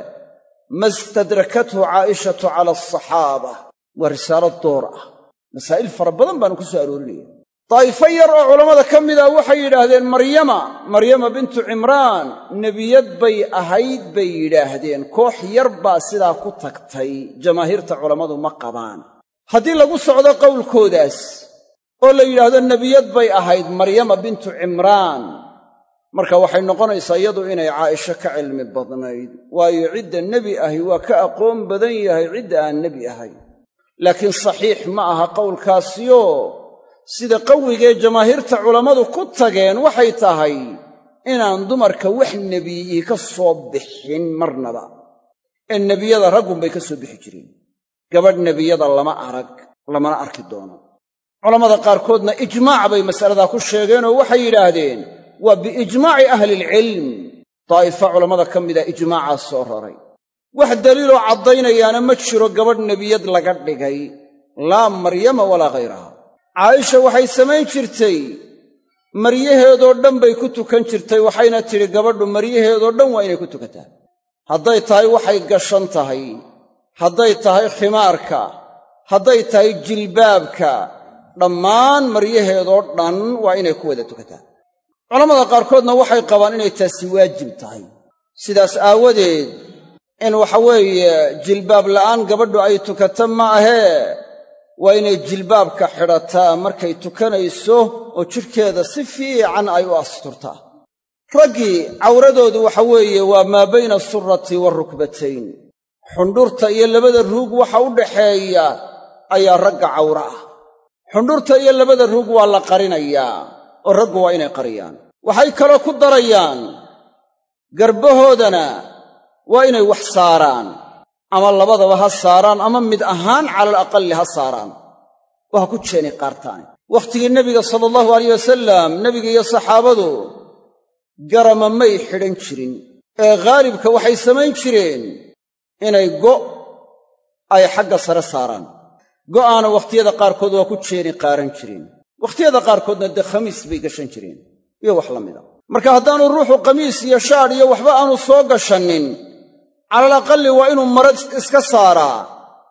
mastadrakathu caa'ishatu cala asaxaaba waa risaalo door ah. Masaa'il fara badan baanu ku soo aroorinaya daa'ifo yar oo culammada ka mid ah waxay yidhaahdeen maryama maryama bintu cimraan nebiyad bay ahayd bay yidhaahdeen. Koox yar baa sidaa ku tagtay. Jamaahiirta culammadu ma qabaan. Haddii lagu socdo qowlkoodaas oo la yidhaahdo nebiyad bay ahayd maryama bintu cimraan marka waxay noqonaysaa iyadu inay caaisho ka cilmi badnayd. Waayo cidda nebi ahi waa ka aqoon badan yahay cidda aan nebi ahayn. Laakiin saxiix ma aha qowlkaasiyo sida qawigee jamaahiirta culammadu ku tageen waxay tahay inaan dumarka wax nebiyi ka soo bixin marnaba. Ee nebiyada raggunbay ka soo bixi jireen. Gabadh nebiyada lama arag lamana arki doono. Culammada qaarkoodna ijmaac bay masaladaa ku sheegeenoo waxay yidhaahdeen waa biijmaaci ahlilcilm daa'ifa culammada ka mida ijmaacaa soo raray. Wax daliiloo caddaynayaana ma jiro gabadh nebiyad laga dhigay. Laa maryama walaa ghayraha caaisha waxay samayn jirtay maryaheedoo dhan bay ku tukan jirtay waxayna tidhi gabadhu maryaheedoo dhan waa inay ku tukataa. Hadday tahay waxay gashan tahay. Hadday tahay khimaarka. Hadday tahay jilbaabka. Dhammaan maryaheedoo dhan waa inay ku wada tukataa. Culammada qaarkoodna waxay qabaan inay taasi waajib tahay. Sidaas aawadeed in waxa weeye jilbaab la'aan gabadhu ay tukato ma ahee waa inay jilbaabka xidhataa markay tukanayso oo jidhkeeda si fiican ay u asturtaa raggii cawradoodu waxa weeye waa maa bayna asurati waalrukbatayn xundhurta iyo labada ruug waxa u dhaxeeya ayaa ragga cawra ah. Xundhurta iyo labada ruug waa la qarinayaa oo raggu waa inay qariyaan. Waxay kaloo ku darayaan garbahoodana waa inay wax saaraan ama labadaba ha saaraan ama mid ahaan calal aqalli ha saaraan. Oo ha ku jeeni qaartaani. Wakhtigii nebiga sala allahu alayh wasalam nebiga iyo saxaabadu garama may xidhan jirin. Ee khaalibka waxay samayn jireen inay go' ay xagga sare saaraan. Go'aana wakhtiyada qaarkood waa ku jeeni qaaran jireen wakhtiyada qaarkoodna dee khamiis bay gashan jireen. Iyo wax la mida marka haddaanu ruuxu qamiis iyo shaadh iyo waxba aanu soo gashannin calal aqalli waa inuu maro iska saaraa.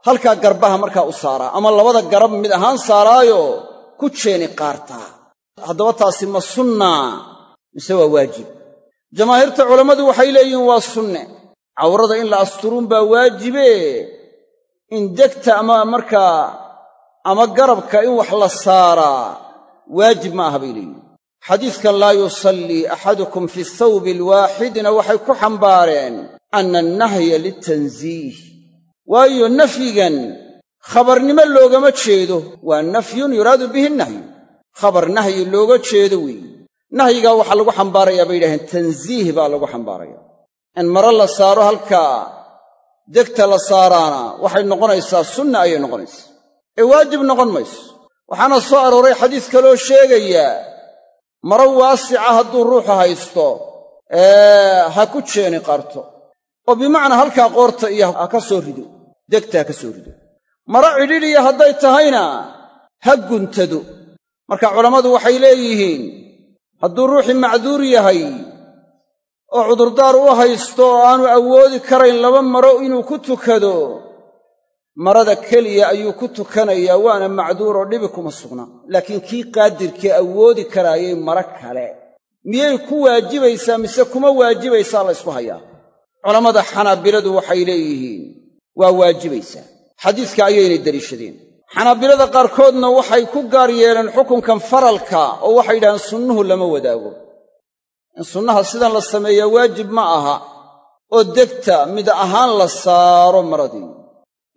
Halkaa garbaha markaa u saaraa. Ama labada garab mid ahaan saaraayo ku jeeni qaartaa. Haddaba taasi ma sunnaa mise waa waajib? Jamaahiirta culammadu waxay leeyihiin waa sunne. Cawrada in la asturuun baa waajibe in degta ama markaa ama garabka in wax la saaraa waajib ma aha bay leeyihiin xadiidkan laa yusallii axadukum fi thawbi alwaaxidina waxay ku xambaareen anna annahya litansiih waayo nafyigan khabarnimo loogama jeedo waa nafyun yuraadu bihi nahyu. Khabar nahyi looga jeedo weeye nahyigaa waxaa lagu xambaarayaa bay yidhaaheen tansiih baa lagu xambaaraya. In maro la saaro halkaa degta la saaraana waxay noqonaysaa sunna ayay noqonaysaa. Ee waajib noqon mayso. Waxaana soo arooray xadiis kaloo sheegaya maro waasica hadduu ruuxu haysto ha ku jeeni qarto. Oo bimacnaa halkaa qoorta iyo ha ka soo rido degta ha ka soo rido. Maro cidhidhiya hadday tahayna ha guntado. Marka culammadu waxay leeyihiin hadduu ruuxii macduur yahay oo cudurdaar u haysto oo aanu awoodi karayn laba maro inuu ku tukado marada keliya ayuu ku tukanayaa waana macduur oo dhibi kuma sugna. Laakiin kii qaadirkii awoodi karaayay maro kale. Miyay ku waajibaysaa mise kuma waajibaysaa la ysku hayaa? Culammada xanaabiladu waxay leeyihiin waa waajibaysaa. Xadiiska ayaynay deliishadeen xanaabilada qaarkoodna waxay ku gaar yeeleen xukunkan faralka oo waxay yidhahdeen sunnuhu lama wadaago. In sunnaha sidan la sameeyaa waajib ma aha oo degta mid ahaan la saaro maradii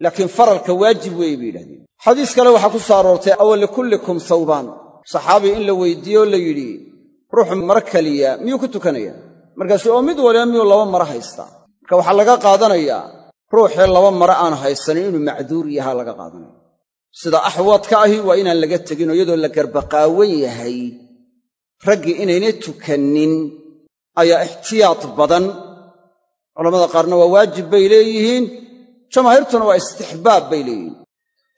laakiin faralka waajib weeye bay yidhahdeen. Xadiis kale waxaa ku soo aroortay awa likullikum thawbaan saxaabi in la weydiiye oo la yidhi ruuxu maro keliya miyuu ku tukanayaa markaasu oo mid waliba miyuu laba maro haystaa? Marka waxaa laga qaadanayaa ruuxee laba maro aan haysanin inuu macduur yahaa laga qaadanaya. Sida axwadka ahi waa inaan laga teginoo iyadoo la garbaqaawan yahay raggii inayna tukannin ayaa ixtiyaad badan. Culammada qaarna waa waajib bay leeyihiin jamaahiirtuna waa istixbaab bay leeyihiin.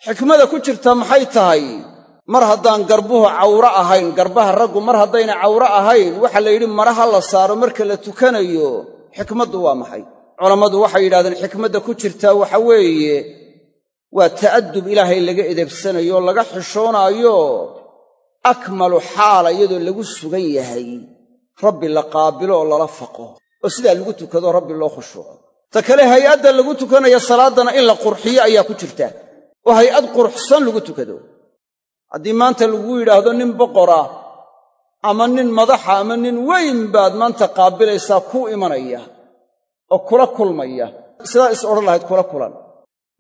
Xikmada ku jirta maxay tahay? Mar haddaan garbuhu cawro ahayn garbaha raggu mar haddayna cawro ahayn waxa la yidhi maraha la saaro marka la tukanayo. Xikmaddu waa maxay? Culammadu waxay yidhahdeen xikmadda ku jirtaa waxa weeye waa ta'addub ilaahay laga edebsanayo oo laga xishoonaayo akmalu xaala iyadoo lagu sugan yahay. Rabbi la qaabilo oo lala faqo. Oo sidaa lagu tukado rabbi loo khushuuco ta kale hay'adda lagu tukanaya salaaddana in la qurxiyo ayaa ku jirta. Oo hay'ad quruxsan lagu tukado. Haddii maanta lagu yidhaahdo nin boqora ama nin madaxa ama nin weyn baad maanta qaabilaysaa kuu imanaya oo kula kulmaya. Sidaa is odhan lahayd kula kulan.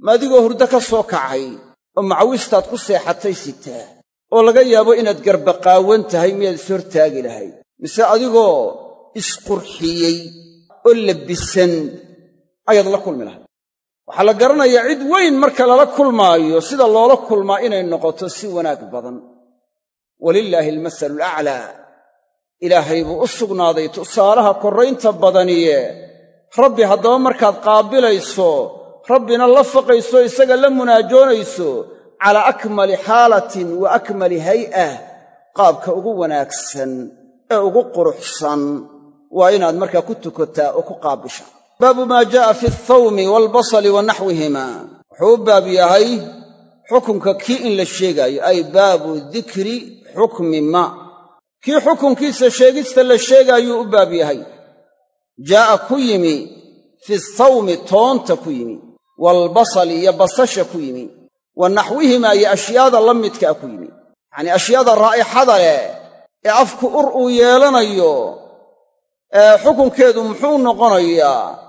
Ma adigoo hurdo ka soo kacay oo macawistaad ku seexatay sitaa oo laga yaabo inaad garbaqaawan tahay miyaad is hortaagi lahayd. Mise adigoo isqurxiyey oo labisan ayaad la kulmi lahayd. Waxaa la garanayaa cid weyn marka lala kulmaayo sida loola kulmaa inay noqoto si wanaag badan. Walilaahi almasalu alaclaa. Ilaahay buu u sugnaaday tusaalaha korraynta badaniye. Rabbi haddaba markaad qaabilayso rabbina la faqayso isaga la munaajoonayso calaa akmali xaalatin wa akmali hay'ah qaabka ugu wanaagsan ee ugu quruxsan waa inaad markaa ku tukataa oo ku qaabisha baabu maa jaa'a fi althawmi waalbasali wa naxwihima. Wuxuu u baab yahay xukunka kii in la sheegaayo ay baabu dikri xukmi ma. Kii xukunkiisa sheegista la sheegaayuu u baab yahay. Jaa'a ku yimi fi thawmi toonta ku yimi waalbasali iyo basasha ku yimi wa naxwihimaa iyo ashyaada la midkaa ku yimi. Yacnii ashyaada raa'ixada leh ee afku ur uu yeelanayo ee xukunkeedu muxuu noqonayaa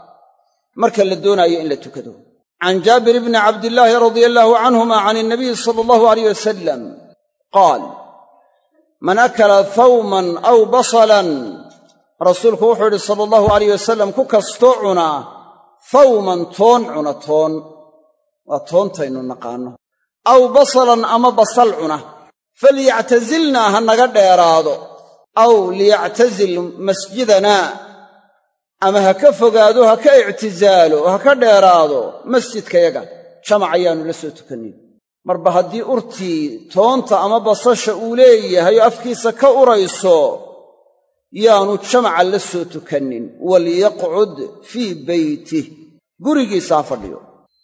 marka la doonaayo in la tukado. Can jaabir bni cabdillaahi radia allaahu canhuma can inabiyi sala allahu alayh wasalam qaal man akala thawman aw basalan rasuulku wuxuu yidhi sala allahu alayh wasalam ku kastoo cunaa thawman toon cuna toon. Waa toontaynu naqaanno aw basalan ama basal cuna. Falyactazilnaa ha naga dheeraado. Aw liyactazil masjidanaa ama ha ka fogaado ha ka ictizaalo ha ka dheeraado masjidkayaga jamac ayaannu la soo tukannin. Marba haddii urtii toonta ama basasha uu leeyahay afkiisa ka urayso yaanu jamaca la soo tukannin. Walyaqcud fii beytih gurigiisa ha fadhiyo.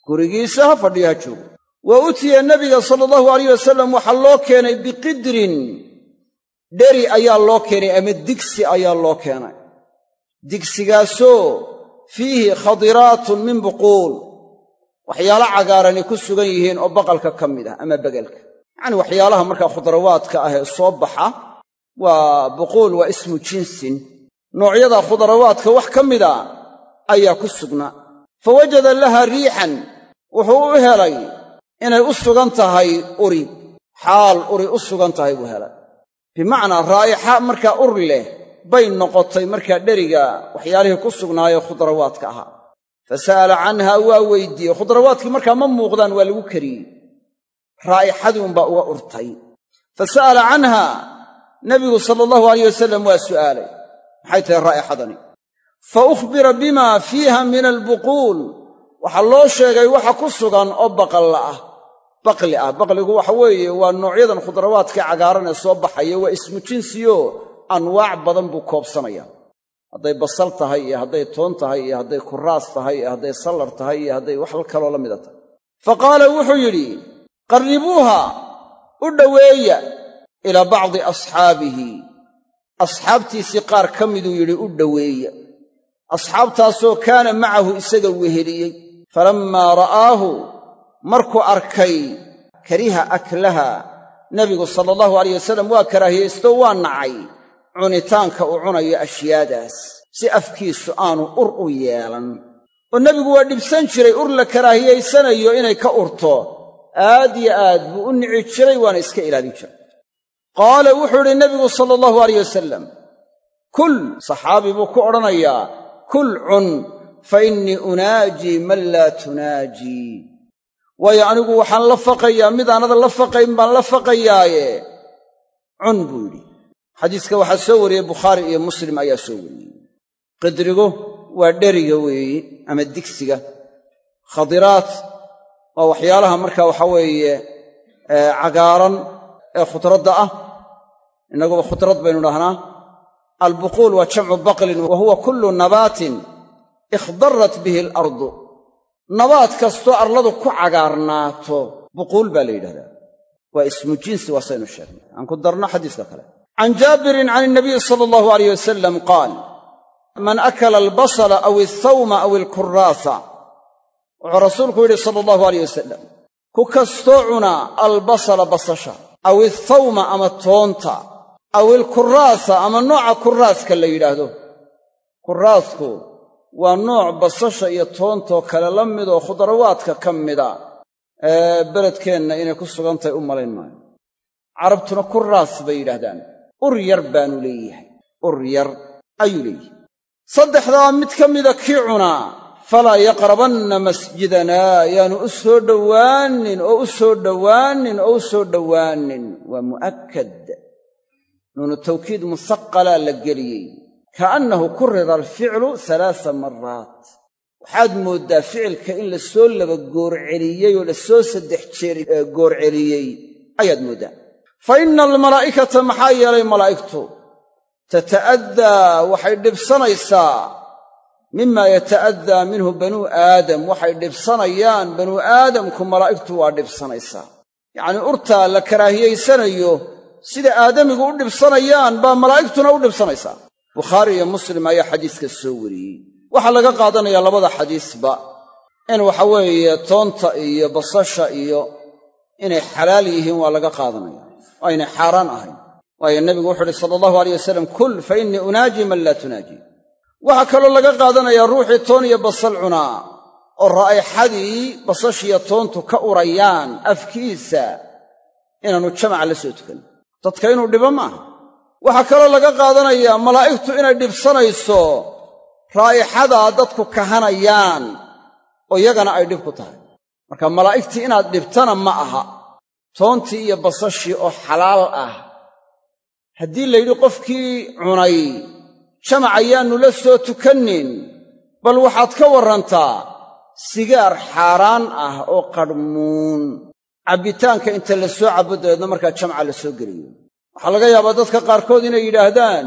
Gurigiisa ha fadhiyo ha joogo. Wa utiya nebiga sala allahu alayh wasalam waxaa loo keenay biqidrin. Dheri ayaa loo keenay ama digsi ayaa loo keenay digsigaasoo fiihi khadiraatun min buquul. Waxyaalo cagaarani ku sugan yihiin oo baqalka ka mid ah ama begelka. Yacanii waxyaalaha markaa khudrawaadka ah ee soo baxa waa buquul waa ismu jinsin. Noocyada khudrawaadka wax ka mida ayaa ku sugnaa fa wajada laha riixan wuxuu u helay inay u sugan tahay uri. Xaal uri u sugan tahay buu helay. Bimacnaa raa'ixa markaa ur leh bay noqotay markaa dheriga waxyaalihii ku sugnaayee khudrawaadka ahaa. Fa sa'ala canha waa weydiiyey khudrawaadkii markaa ma muuqdaan waa lagu kariyey. Raa'ixadii unbaa uga urtay. Fa sa'ala canha nebigu sala allahu alayh wasalam waa su'aalay. Maxay tahay raa'ixadani? Fa ukhbira bima fiiha min albuquul. Waxaa loo sheegay waxa ku sugan oo baqalla ah. Baqli ah baqligu waxa weeye waa noocyadan khudrawaadka cagaaran ee soo baxaya waa ismu jinsiyo anwaac badan buu koobsanaya hadday basal tahay iyo hadday toon tahay iyo hadday kuraas tahay iyo hadday sallar tahay iyo hadday wax kaloo la mida tahay. Fa qaala wuxuu yidhi qarribuuha u dhoweeya ilaa bacdi asxaabihi. Asxaabtiisii qaar ka miduu yidhi u dhoweeya. Asxaabtaasoo kaana macahu isaga weheliyey. Falammaa ra'aahu markuu arkay kariha aklaha nebigu sala allahu alayh wasalam waa karaahiyaysto waa nacay cunitaanka uu cunayo ashyaadaas si afkiisu aanu ur u yeelan. Oo nebigu waa dhibsan jiray ur la karaahiyaysanayo inay ka urto aad yo aad buu u nici jiray waana iska ilaalin jiray. Qaala wuxuu idhi nebigu sala allahu alayh wasalam kul saxaabi buu ku odhanayaa kul cun fa innii unaajii man laa tunaajii waayo anigu waxaan la faqayaa mid aanada la faqayn baan la faqayaaye. Cun buu yidhi xadiiska waxaa soo wariyey bukhaari iyo muslim ayaa soo wariyey. Qidrigu waa dheriga weeye ama digsiga. Khadiraat waa waxyaalaha marka waxa weeye cagaaran ee khudradda ah. Innaguba khudrad baynu dhahnaa. Albuquul waa jamcu baqlin wa huwa kullu nabaatin ikhdarat bihi alardu. Nabaad kastoo arladu ku cagaarnaato buquul baa la yidhahdaa. Waa ismu jinsi waa saynu sheegnay. Aan ku darno xadiiska kale can jaabirin can inabiyi sala allahu alayh wasalam qaal man akala albasala aw althawma aw alkuraasa wuxuu rasuulku yidhi sala allahu alayh wasalam ku kastoo cunaa albasala basasha aw althawma ama toonta aw ilkuraasa ama nooca kuraaska la yidhaahdo kuraasku waa nooc basasha iyo toontoo kale la midoo khudrawaadka ka mida ee beledkeenna inay ku sugan u malayn maayo carabtuna kuraas bay yidhaahdaan ur yar baanu leeyahay. Ur yar ayuu leeyahay. Saddexdaa mid ka mida kii cunaa falaa yaqrabanna masjidanaa yaanu u soo dhowaanin oo u soo dhowaanin oo u soo dhowaanin. Waa mu'akkad. Nuunu tawkiid musaqalaa la geliyey. Kaannahu kurrira alficlu alaasa maraat waxaad mooddaa ficilka in la soo laba goorceliyey oo la soo saddex jeer goorceliyey ayaad mooddaa fa inna almalaa'ikata maxaa yeelay malaa'igtu tata'addaa waxay dhibsanaysaa. Mima yata'addaa minhu banuu aadam waxay dhibsanayaan banuu aadamku malaa'igtu waa dhibsanaysaa. Yacnii urtaa la karaahiyaysanayo sida aadamigu u dhibsanayaan baa malaa'igtuna u dhibsanaysaa. Bukhaari iyo muslim ayaa xadiiska soo wariyey. Waxaa laga qaadanayaa labada xadiisba in waxa weeye toonta iyo basasha iyo inay xalaal yihiin waa laga qaadanaya aynay xaaraan ahayn. Waayo nebigu wuxu uhi sala allahu aleyh wasalam kul fa innii unaaji man laa tunaaji. Waxaa kaloo laga qaadanayaa ruuxii toon iyo basal cunaa oo raa'ixadii basashiyo toontu ka urayaan afkiisa inaannu jamaca la soo tukan. Dadka inuu dhibo maaha waxaa kaloo laga qaadanayaa malaa'igtu inay dhibsanayso raa'ixadaa dadku kahanayaan oo yagana ay dhib ku tahay. Marka malaa'igtii inaad dhibtana ma aha toontii iyo basashii oo xalaal ah. Haddii layidhi qofkii cunay jamac ayaannu la soo tukannin bal waxaad ka warrantaa sigaar xaaraan ah oo qadhmuun. Cabbitaanka inta la soo cabbo dabeedna markaa jamca la soo geliyo. Waxaa laga yaabaa dadka qaarkood inay yidhaahdaan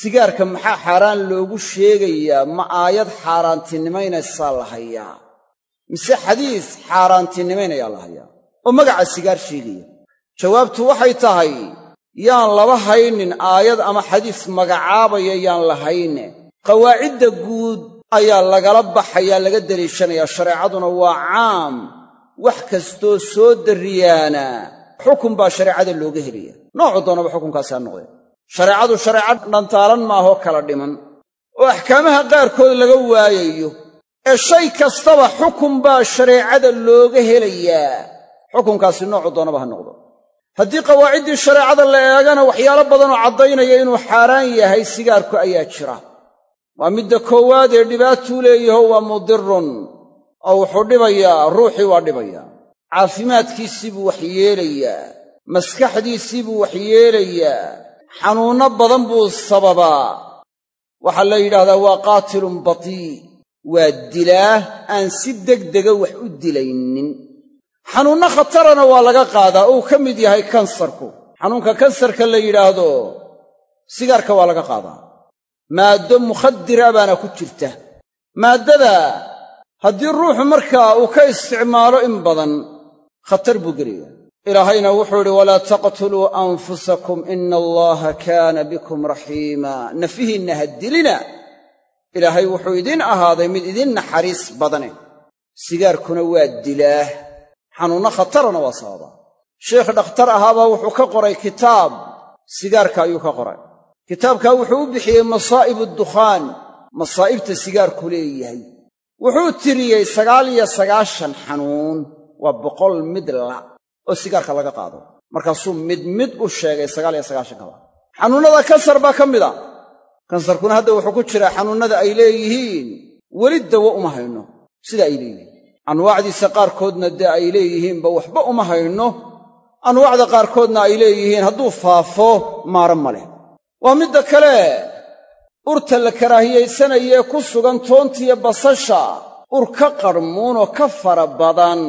sigaarka maxaa xaaraan loogu sheegayaa ma aayad xaaraantinimaynaysaa la hayaa. Mise xadiis xaaraantinimaynayaa la hayaa oo magaca sigaar sheegaya. Jawaabtu waxay tahay yaan laba haynin aayad ama xadiis magacaabaya yaan la hayne. Qawaacidda guud ayaa lagala baxayaa laga deliishanayaa. Shareecaduna waa caam wax kastoo soo darriyaana xukun baa shareecada looga helaya noocu doonaba xukunkaasi ha noqdee shareecadu shareeco dhantaalan maahoo kala dhiman. Oo axkaamaha qaarkood laga waayayo ee shay kastaba xukun baa shareecada looga helayaa xukunkaasi noocu doonaba ha noqdo. Haddii qawaaciddii shareecada la eegana waxyaalo badanoo caddaynaya inuu xaaraan yahay sigaarku ayaa jira. Waa midda koowaad ee dhibaatuu leeyaho waa mudirun oo wuxuu dhibayaa ruuxii waa dhibayaa. Caafimaadkiisii buu waxyeelayaa maskaxdiisii buu waxyeelayaa xanuunno badan buu sababaa. Waxaa la yidhahdaa waa qaatilun batii waa dilaah aan si degdega wax u dilaynin xanuunno khatarana waa laga qaadaa. Uu ka mid yahay kansarku. Xanuunka kansarka la yidhaahdo sigaarka waa laga qaadaa. Maaddo mukhadira baana ku jirta. Maaddada haddii ruuxu markaa uu ka isticmaalo in badan khatar buu gelaya ilaahayna wuxuu idhi walaa taqtuluu anfusakum ina allaha kaana bikum raxiima. Nafihiinna ha dilina. Ilaahay wuxuu idiin ahaaday mid idin naxariis badane. Sigaarkuna waa dilaah xanuunno khatarana waa sababaa sheekh dhakhtar ahaabaa wuxuu ka qoray kitaab sigaarka ayuu ka qoray. Kitaabkaa wuxuu u bixiyey masaa'ibu dukhaan masaa'ibta sigaarku leeyahay. Wuxuu tiriyey sagaal iyo sagaashan xanuun waa boqol mid la oo sigaarka laga qaado. Markaasuu mid mid u sheegay sagaal iyo sagaashankaba xanuunnada kansar baa ka mid a. Kansarkuna hadda wuxuu ku jiraa xanuunnada ay leeyihiin. Weli dawo uma hayno. Sida ay leeyihiin anwaacdiisa qaarkoodna dee ay leeyihiinba waxba uma hayno. Anwaacda qaarkoodna ay leeyihiin hadduu faafo maara ma leh. Waa midda kale urta la karaahiyaysanayee ku sugan toontiiyo basasha ur ka qarmuunoo ka fara badan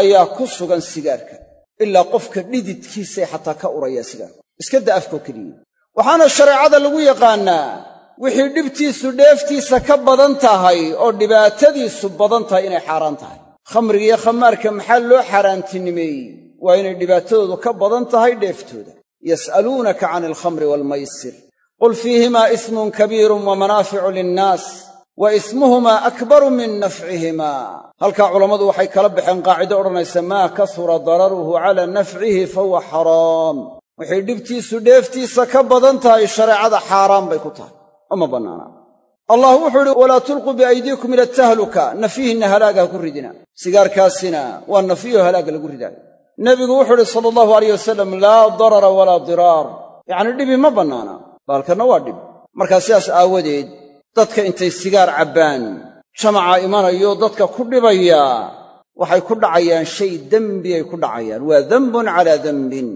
ayaa ku sugan sigaarka ilaa qofka dhididkiisay xataa ka urayaa sigaarka. Iska da afkoo keliya. Waxaana shareecada lagu yaqaannaa wixii dhibtiisu dheeftiisa ka badan tahay oo dhibaatadiisu badan tahay inay xaaraan tahay. Khamriga iyo khamaarka maxaa loo xaaraantinimeeyey? Waa inay dhibaatadoodu ka badan tahay dheeftooda. Yas'aluunaka cani alkhamri waalmaysir qul fiihimaa ismun kabiirun wa manaaficu linnaas wa ismuhumaa akbaru min nafcihimaa. Halkaa culammadu waxay kala baxeen qaacido odhanaysa maa kasura dararuhu calaa nafcihi fahuwa xaraam. Waxay dhibtiisu dheeftiisa ka badan tahay shareecada xaaraan bay ku tahay oma bannaana allah wuxuu idhi walaa tulquu biaydiikum ila tahluka. Nafyihinna halaaga ha ku ridina. Sigaarkaasina waa nafyiho halaagga lagu ridaayo. Nebigu wuxuu idhi sala allahu alayh wasalam laa darara walaa diraar. Yacnii dhibi ma bannaana baalkanna waa dhib. Markaa sidaas aawadeed dadka intay sigaar cabbaan jamaca imanayo dadka ku dhibaya. Waxay ku dhacayaan shay dembiyay ku dhacayaan. Waa dembun calaa dembin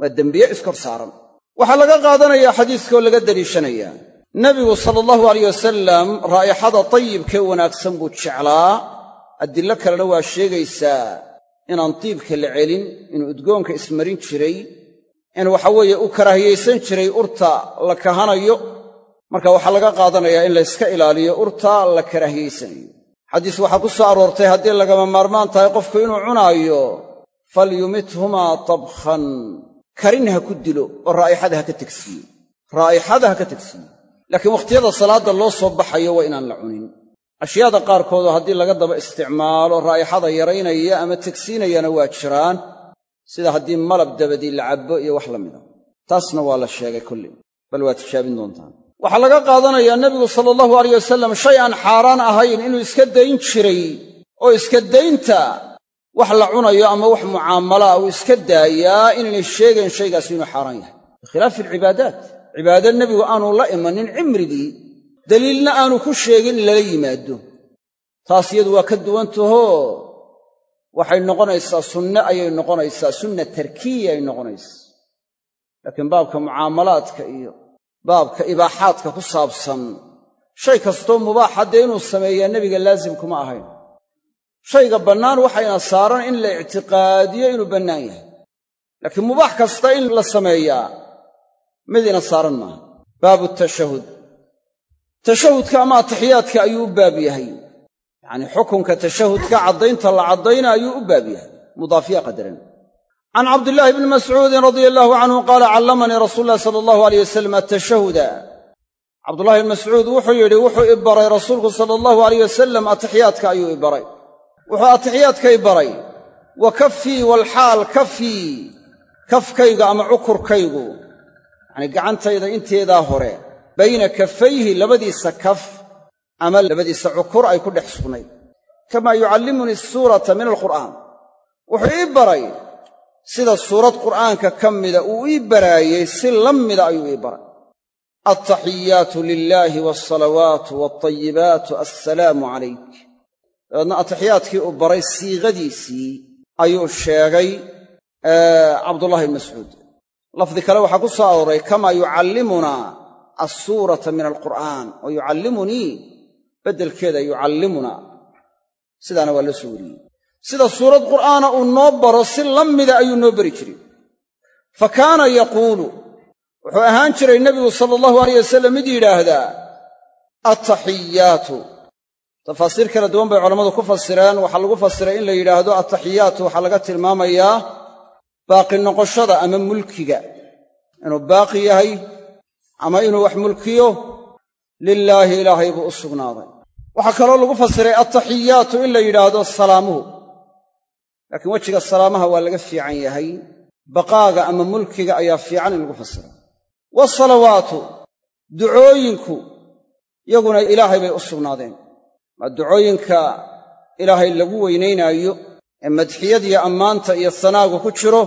waa dembiye iskor saaran. Waxaa laga qaadanayaa xadiiskaoo laga deliishanayaa nebigu sala allahu alayh wasalam raa'ixada tayibkee wanaagsan buu jeclaa. Addillo kalena waa sheegaysaa inaan tiibka la celin inuu udgoonka ismarin jiray in waxa weeye uu karaahiyaysan jiray urta la kahanayo. Marka waxaa laga qaadanayaa in layska ilaaliyo urta la karaahiyaysanayo xadiis waxaa ku soo aroortay haddii lagama maarmaan tahay qofku inuu cunaayo falyumithumaa tabkhan. Karin ha ku dilo oo raa'ixada ha ka tegsiiyo raa'ixada ha ka tegsiiyo laakiin wakhtiyada salaadda loo soo baxayo waa inaan la cunin. Ashyaada qaarkoodoo haddii laga daba isticmaalo raa'ixada yaraynaya ama tegsiinayana waa jiraan. Sida haddii malab dabadii la cabbo iyo wax la mida. Taasna waa la sheegay kolley bal waa tijaabin doontaan. Waxaa laga qaadanayaa nebigu sala allahu alayh wasalam shay aan xaaraan ahayn inuu iska dayn jiray oo iska daynta wax la cunayo ama wax mucaamalaa uu iska daayaa inaynay sheegayn shaygaasi inuu xaaraan yahay. Bikhilaafi alcibaadaat cibaado nebigu aanu la imanin cimrigii daliilna aanu ku sheegin in lala yimaado. Taas iyadu waa ka duwantahoo waxay noqonaysaa sunne ayay noqonaysaa sunna tarkiya ay noqonaysaa. Laakiin baabka mucaamalaadka iyo baabka ibaaxaadka ku saabsan shay kastoo mubaaxa dee inuu sameeyaa nebiga laasim kuma ahayn. Shayga bannaan waxayna saaran in la ictiqaadiyo inuu bannaan yahay. Laakiin mubaax kasta in la sameeyaa midina saaran maaha. Baabu tashahud. Tashahudka ama atixiyaadka ayuu u baab yahay. Yacnii xukunka tashahudka caddaynta la caddayna ayuu u baab yahay. Mudaafiya qadaran can cabdillaahi bni mascuudin radia allaahu canhu qaala callamanii rasuulu ulahi sala allahu aleyh wasalam atashahuda cabdullahi bni mascuud wuxuu yidhi wuxuu i baray rasuulku sala allahu aleyh wasalam atixiyaadka ayuu i baray. Wuxuu atixiyaadka i baray. Wa kafii walxaal kafii kafkayga ama cukurkaygu yacnii gacantayda inteedaa hore bayna kafayhi labadiisa kaf ama labadiisa cukur ay ku dhex sugnayd. Kamaa yucallimunii suurata min alqur'aan. Wuxuu ii baray sida suurad qur'aanka ka mida uu ii baraayey si la mida ayuu ii baray. Altaxiyaatu lilaahi waasalawaatu waalayibaatu assalaamu calayk. Dabeedna atixiyaadkii uu baray siiqadiisii ayuu sheegay cabdullahi bn mascuud lafdi kale waxaa ku soo arooray kamaa yucallimunaa assuurata min alqur'aan oo yucallimunii beddelkeeda yucallimunaa sidaana waa loo soo wariyey. Sida suurad qur'aana uu noo baro si la mida ayuu noo beri jiray. Fa kaana yaquulu wuxuu ahaan jiray nebigu sala allahu alayh wasalam mid yidhaahdaa attaxiyaatu tafaasiir kala duwan bay culammadu ku fasireen. Waxaa lagu fasiray in la yidhaahdo attaxiyaatu waxaa laga tilmaamayaa baaqi noqoshada ama mulkiga. Inuu baaqi yahay ama inuu wax mulkiyo lilaahi ilaahay buu u sugnaaday. Waxaa kaloo lagu fasiray attaxiyaatu in la yidhaahdo salaamuhu. Laakiin wejiga salaamaha waa laga fiican yahay. Baqaaga ama mulkiga ayaa fiican in lagu fasira waasalawaatu ducooyinku yaguna ilaahay bay u sugnaadeen. Maa ducooyinka ilaahay lagu weynaynaayo ee madxiyadiyo ammaanta iyo sanaagu ku jiro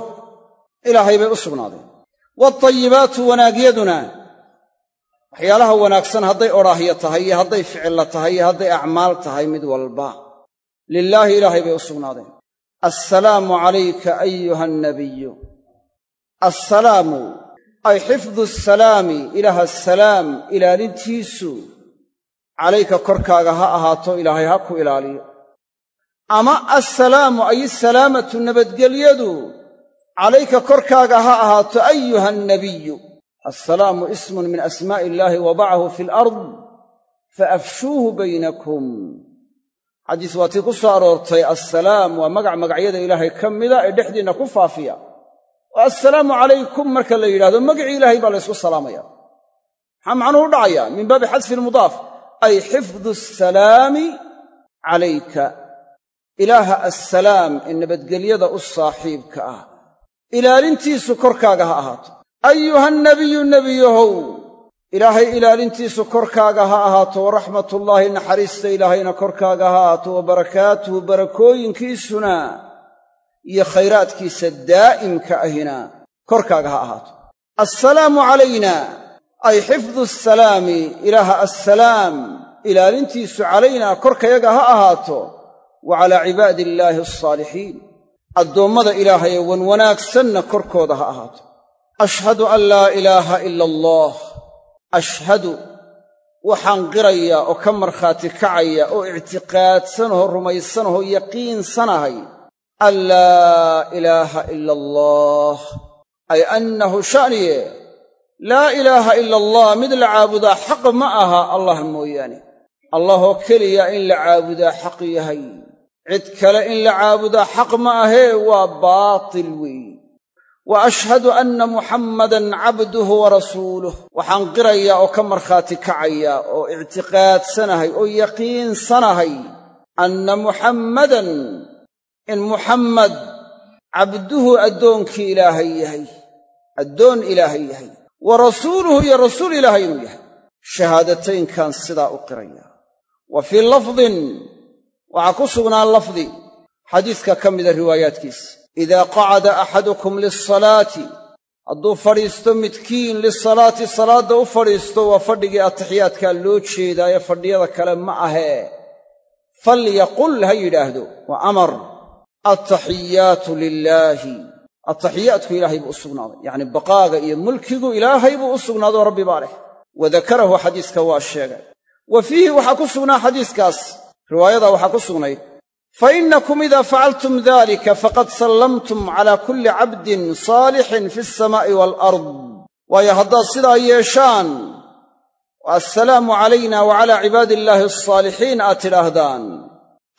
ilaahay bay u sugnaadeen. Waatayibaatu wanaagyaduna waxyaalaha wanaagsan hadday odhaahyo tahay iyo hadday ficilla tahay iyo hadday acmaal tahay mid walba lilaahi ilaahay bay u sugnaadeen. Assalaamu calayka ayuha annabiyu assalaamu ay xifdu asalaami ilaaha asalaam ilaalintiisu calayka korkaaga ha ahaato ilaahay ha ku ilaaliyo ama assalaamu ay isalaamatu nabadgelyadu. Calayka korkaaga ha ahaato ayuha annabiyu assalaamu ismun min asmaa'i illaahi wadacahu fi alard faafshuuhu baynakum. Xadiis waa tii ku soo aroortay assalaam waa magac magacyada ilaahay ka mida ee dhexdiinna ku faafiya. Oo assalaamu calaykum marka la yidhahdo magicii ilaahay baa laysku salaamaya. Maxaa macnuhu dhacaya? Min baabi xadfi lmudaaf ay xifdu asalaami calayka ilaaha assalaam ee nabadgelyada u saaxiibka ah. Ilaalintiisu korkaaga ha ahaato. Ayuha nabiyu nebiyahow ilaahay ilaalintiisu korkaaga ha ahaato. Waraxmatullaahi naxariista ilaahayna korkaaga ha ahaato. Wa barakaatuhu barakooyinkiisuna iyo khayraadkiisa daa'imka ahina korkaaga ha ahaato. Assalaamu calayna ay xifdu asalaami ilaaha assalaam ilaalintiisu calaynaa korkayaga ha ahaato wa calaa cibaadi illaahi alsaalixiin addoommada ilaahay ee wanwanaagsanna korkooda ha ahaato. Ashhadu an laa ilaaha ila allah ashhadu waxaan qirayaa oo ka markhaati kacaya oo ictiqaadsanahoo rumaysanahoo yaqiinsanahay an laa ilaaha ila allah ay annahu sha'niye laa ilaaha ila allah mid la caabudaa xaq ma aha allah mooyaane. Allahoo keliya in la caabudaa xaq yahay cid kale in la caabudaa xaq ma ahee waa baatil weeye wa ashhadu anna muxammadan cabduhu wa rasuuluh waxaan qirayaa oo ka markhaati kacayaa oo ictiqaadsanahay oo yaqiinsanahay anna muxammadan in muxammed cabduhu addoonkii ilaahay yahay addoon ilaahay yahay wa rasuuluhu iyo rasuul ilaahay inuu yahay. Shahaadataynkan sidaa u qirayaa. Wa fii lafdin waxaa ku sugnaa lafdi xadiiska ka mida riwaayaadkiisa idaa qacada axadukum lilsalaati hadduu fadhiisto midkiin lisalaati salaadda u fadhiisto waa fadhigii atixiyaadkaa loo jeedaayo fadhiyada kale ma ahee falyaqul ha yidhaahdo waa amar altaxiyaatu lilaahi ataxiyaatku ilaahay buu u sugnaaday yacni baqaaga iyo mulkigu ilaahay buu u sugnaadoo rabbi baa leh. Wa dakarahu xadiiska waa sheegay. Wa fiihi waxaa ku sugnaa xadiiskaas riwaayadaa waxaa ku sugnayd fa innakum idaa facaltum dalika faqad sallamtum calaa kulli cabdin saalixin fi alsamaa'i waalard waayo haddaad sidaa yeeshaan assalaamu calayna wa calaa cibaadi illaahi alsaalixiin aad tidhaahdaan.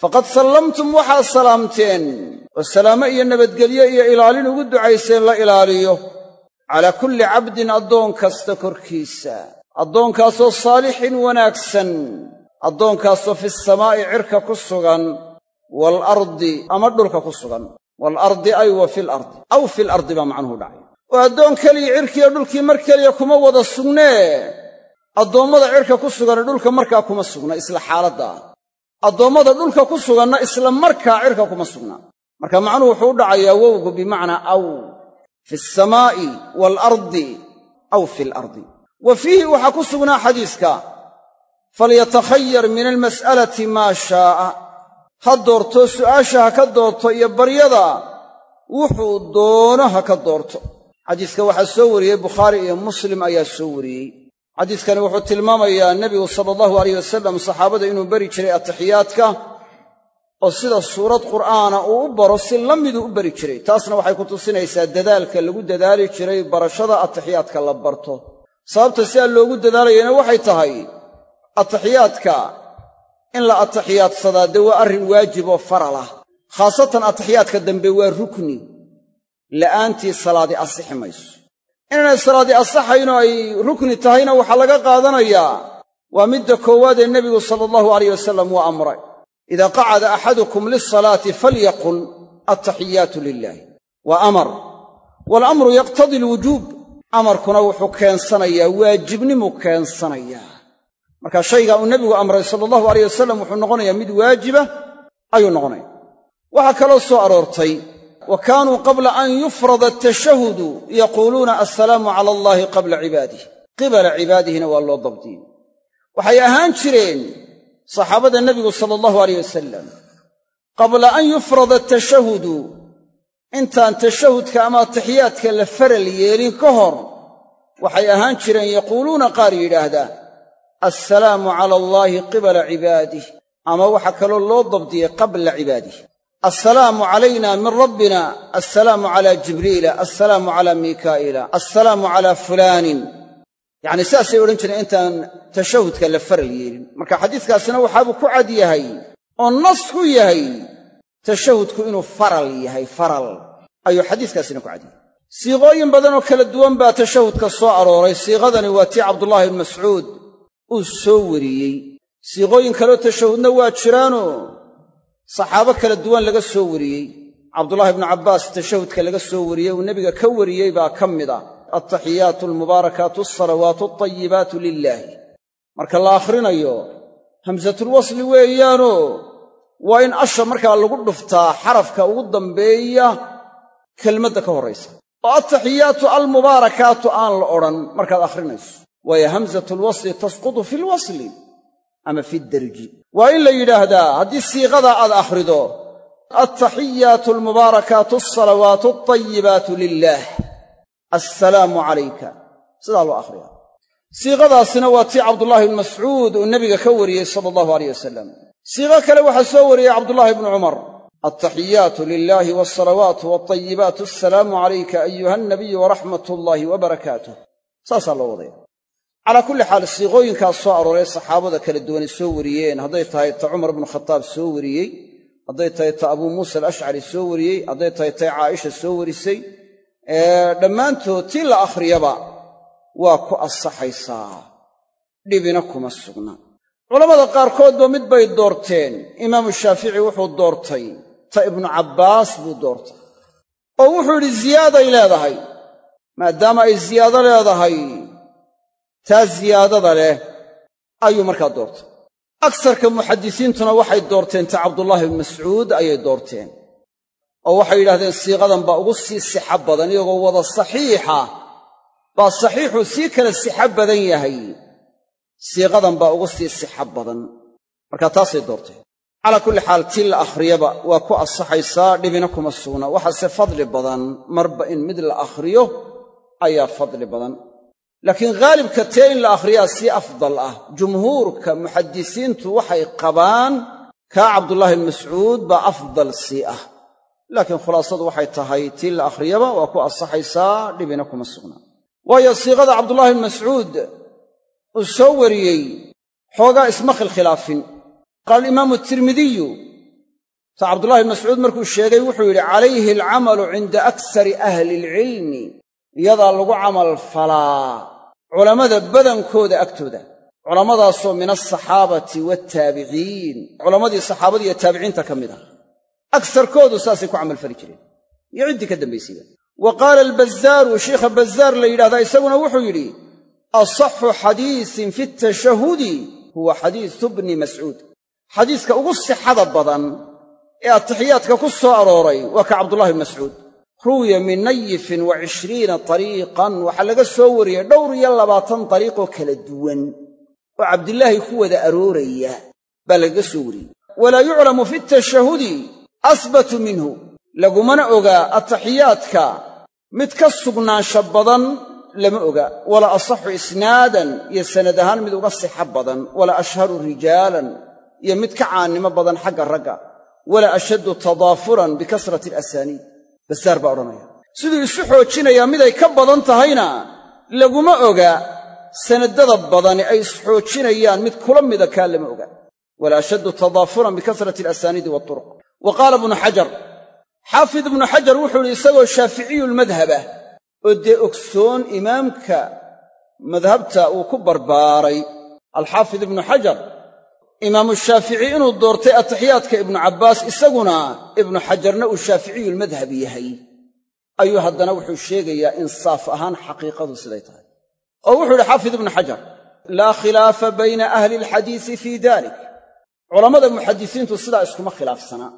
Faqad sallamtum waxaad salaamteen oo salaamo iyo nabadgelyo iyo ilaalin ugu ducayseen la ilaaliyo. Calaa kulli cabdin addoon kasta korkiisa addoonkaasoo saalixin wanaagsan addoonkaasoo fi samaa'i cirka ku sugan waalardi ama dhulka ku sugan. Waalardi ay wa fil ardi aw fil ardi baa macnuhu dhacay. Oo addoon keliya cirkiiyo dhulkii mar keliya kuma wada sugnee. Addoommada cirka ku sugan dhulka markaa kuma sugna isla xaaladda. Addoommada dhulka ku suganna isla markaa cirka kuma sugna. Marka macnuhu wuxuu u dhacayaa wowgu bimacnaa aw fi alsamaa'i waalardi aw fi alardi wa fiihi waxaa ku sugnaa xadiiska falyatakhayar min almas'alati maa shaa'a ha doorto su'aasha ha ka doorto iyo baryada wuxuu doono ha ka doorto. Xadiiska waxaa soo wariyey bukhaari iyo muslim ayaa soo wariyey. Xadiiskani wuxuu tilmaamayaa nebigu sala allahu alayh wasalam saxaabada inuu beri jiray atixiyaadka oo sida suurad qur'aana uu u baro si la miduu u beri jiray. Taasna waxay ku tusinaysaa dadaalka lagu dadaali jiray barashada atixiyaadka la barto. Sababta sidaa loogu dadaalayana waxay tahay atixiyaadka in la atixiyaadsadaa dee waa arrin waajib oo faral ah. Khaasatan atixiyaadka dambe waa rukni la'aantii salaadi asixi mayso. Inaanay salaadi asaxayn ay rukni tahayna waxaa laga qaadanayaa waa midda koowaad ee nebigu sala allahu alayh wasalam waa amray. Idaa qacada axadukum lilsalaati falyaqul altaxiyaatu lilaahi waa amar. Waalamru yaqtadi alwujuub. Amarkuna wuxuu keensanayaa waajibnimuu keensanayaa marka shaygaa uu nebigu amray sala allahu alayh wasalam wuxuu noqonayaa mid waajiba ayuu noqonaya waxaa kaloo soo aroortay wa kaanuu qabla an yufrada atashahudu yaquuluuna assalaamu cala allaahi qabla cibaadih qibala cibaadihina waa loo dabdiyey waxay ahaan jireen saxaabada nebigu sala allahu alayh wasalam qabla an yufrada atashahudu intaan tashahudka ama atixiyaadka la faral yeelin ka hor waxay ahaan jireen yaquuluuna qaar yidhaahdaa assalaamu cala allaahi qibala cibaadih ama waxaa kaloo loo dabdiyey qabla cibaadih assalaamu calayna min rabbina. Assalaamu calaa jibriila. Assalaamu calaa miikaa'ila assalaamu calaa fulaanin. Yacni sidaasay odhan jireen intaan tashahudka la faral yeelin. Marka xadiiskaasina waxaabuu ku cad yahay oo nas ku yahay tashahudku inuu faral yahay faral. Ayuu xadiiskaasina ku cad yahay. Siiqooyin badan oo kala duwan baa tashahudka soo arooray. Siiqadani waa tii cabdullaahi ibnu mascuud uu soo wariyey. Siiqooyin kaleo tashahudna waa jiraanoo saxaabo kala duwan laga soo wariyey. Cabdullaahi ibnu cabbaas tashahudka laga soo wariyey uu nebiga ka wariyey baa ka mid a altaxiyaatu almubaarakaatu alsalawaatu altayibaatu lilaahi marka la akhrinayo hamsatulwasli weeyaanoo waa in asha markaa lagu dhuftaa xarafka ugu dambeeya kelmadda ka horraysa oo altaxiyaatu almubaarakaatu aan la odhan markaad akhrinayso waayo hamsatulwasli tasqutu fi lwasli ama fi derji waa in la yidhaahdaa haddii siiqadaa aad akhrido altaxiyaatu almubaarakaatu alsalawaatu altayibaatu lilaah assalaamu calayka sidaa loo akhriyaa. Siiqadaasina waa tii cabdullaahi ibnu mascuud uu nebiga ka wariyey sala allahu alayh wasalam siiqo kale waxaa soo wariyey cabdullaahi ibnu cumar. Altaxiyaatu lilaahi walsalawaatu walطayibaatu assalaamu calayka ayuha alnabiyu waraxmat ullaahi wa barakaatuh. Saasaa loo wadaya calaa kulli xaal siiqooyinkaas soo arooray saxaabada kala duwanay soo wariyeen. Hadday tahay ta cumar bnu khataab soo wariyey. Hadday tahay ta abuu muusa alashcari soo wariyey. Hadday tahay tay caaisha soo warisay. Dhammaantood tii la akhriyaba waa ku ansaxaysaa. Dhibina kuma sugna. Culammada qaarkoodba mid bay doorteen. Imaamu shaafici wuxuu doortay. Ta ibnu cabbaas buu doortay. Oo wuxuu yidhi ziyaaday leedahay. Maadaama ay ziyaado leedahay taa ziyaadada leh ayuu markaa doortay. Agsarka muxaddisiintuna waxay doorteen ta cabdullaahi ibnu mascuud ayay doorteen oo waxay yidhahdeen siiqadan baa ugu sii sixa badan iyagoo wada saxiixa baa saxiixu sii kala sixa badan yahay. Siiqadan baa ugu sii sixa badan. Marka taasay doorteen. Calaa kulli xaal tii la akhriyaba waa ku ansaxaysaa dhibina kuma sugna. Waxaase fadli badan marba in mid la akhriyo ayaa fadli badan laakiin haalibka tee in la akhriyaa sii afdal ah. Jumhuurka muxaddisiintu waxay qabaan kaa cabdullaahi bn mascuud baa afdal sii ah. Laakiin khulaasadu waxay tahay tii la akhriyaba waa ku ansaxaysaa dhibina kuma sugna. Waayo siiqada cabdullaahi bn mascuud uu soo wariyey xoogaa isma khilkhilaafin. Qaala alimaamu tirmidiyu ta cabdullahi bn mascuud markuu sheegay wuxuu yidhi calayhi alcamalu cinda aksari ahli ilcilmi iyadaa lagu camal falaa. Culammada badankooda agtooda. Culammadaasoo min alsaxaabati waaltaabiciin culammadii saxaabada iyo taabiciinta ka mid ah. Agsarkoodu saasay ku camalfali jireen. Iyo ciddii ka dambaysayba wa qaala albazaaru sheikha bazaar la yidhahdaa isaguna wuxuu yidhi asaxu xadiisin fi tashahudi huwa xadiisu bni mascuud. Xadiiska ugu sixada badan ee atixiyaadka ku soo arooray waa ka cabdullahi mascuud ruwiya min nayifin wa cishriina tariiqan. Waxaa laga soo wariyey dhowr iyo labaatan dariiqoo kala duwan oo cabdilaahi ku wada arooraya baa lagaga soo wariyey. Walaa yuclamu fi tashahudi asbatu minhu. Lagumana ogaa ataxiyaadka mid ka sugnaansha badan lama oga. Walaa asaxu isnaadan iyo sanad ahaan mid uga sixa badan. Walaa ashharu rijaalan iyo mid ka caannimo badan xagga ragga. Walaa ashaddu tadaafuran bikasrati alasaaniid basaar baa odhanaya. Siduu isu xoojinayaa miday ka badan tahayna laguma oga sanadada badani ay isxoojinayaan mid kula mida kaa lama oga. Walaa ashaddu tadaafuran bikasrati alasaaniidi waaluruq wa qaala ibnu xajar xaafid ibnu xajar wuxuu idhi isagoo shaaficiyulmadhabah oo dee ogsoon imaamka madhabta uu ku barbaaray. Alxaafid ibnu xajar imaamu shaafici inuu doortay atixiyaadka ibnu cabbaas isaguna ibnu xajarna uu shaaficiyulmadhab yahay. Ayuu haddana wuxuu sheegayaa insaaf ahaan xaqiiqadu siday tahay. Oo wuxuu yidhi xaafid ibnu xajar laa khilaafa bayna ahli alxadiisi fii dalik culammada muxadisiintu sidaa iskuma khilaafsanaa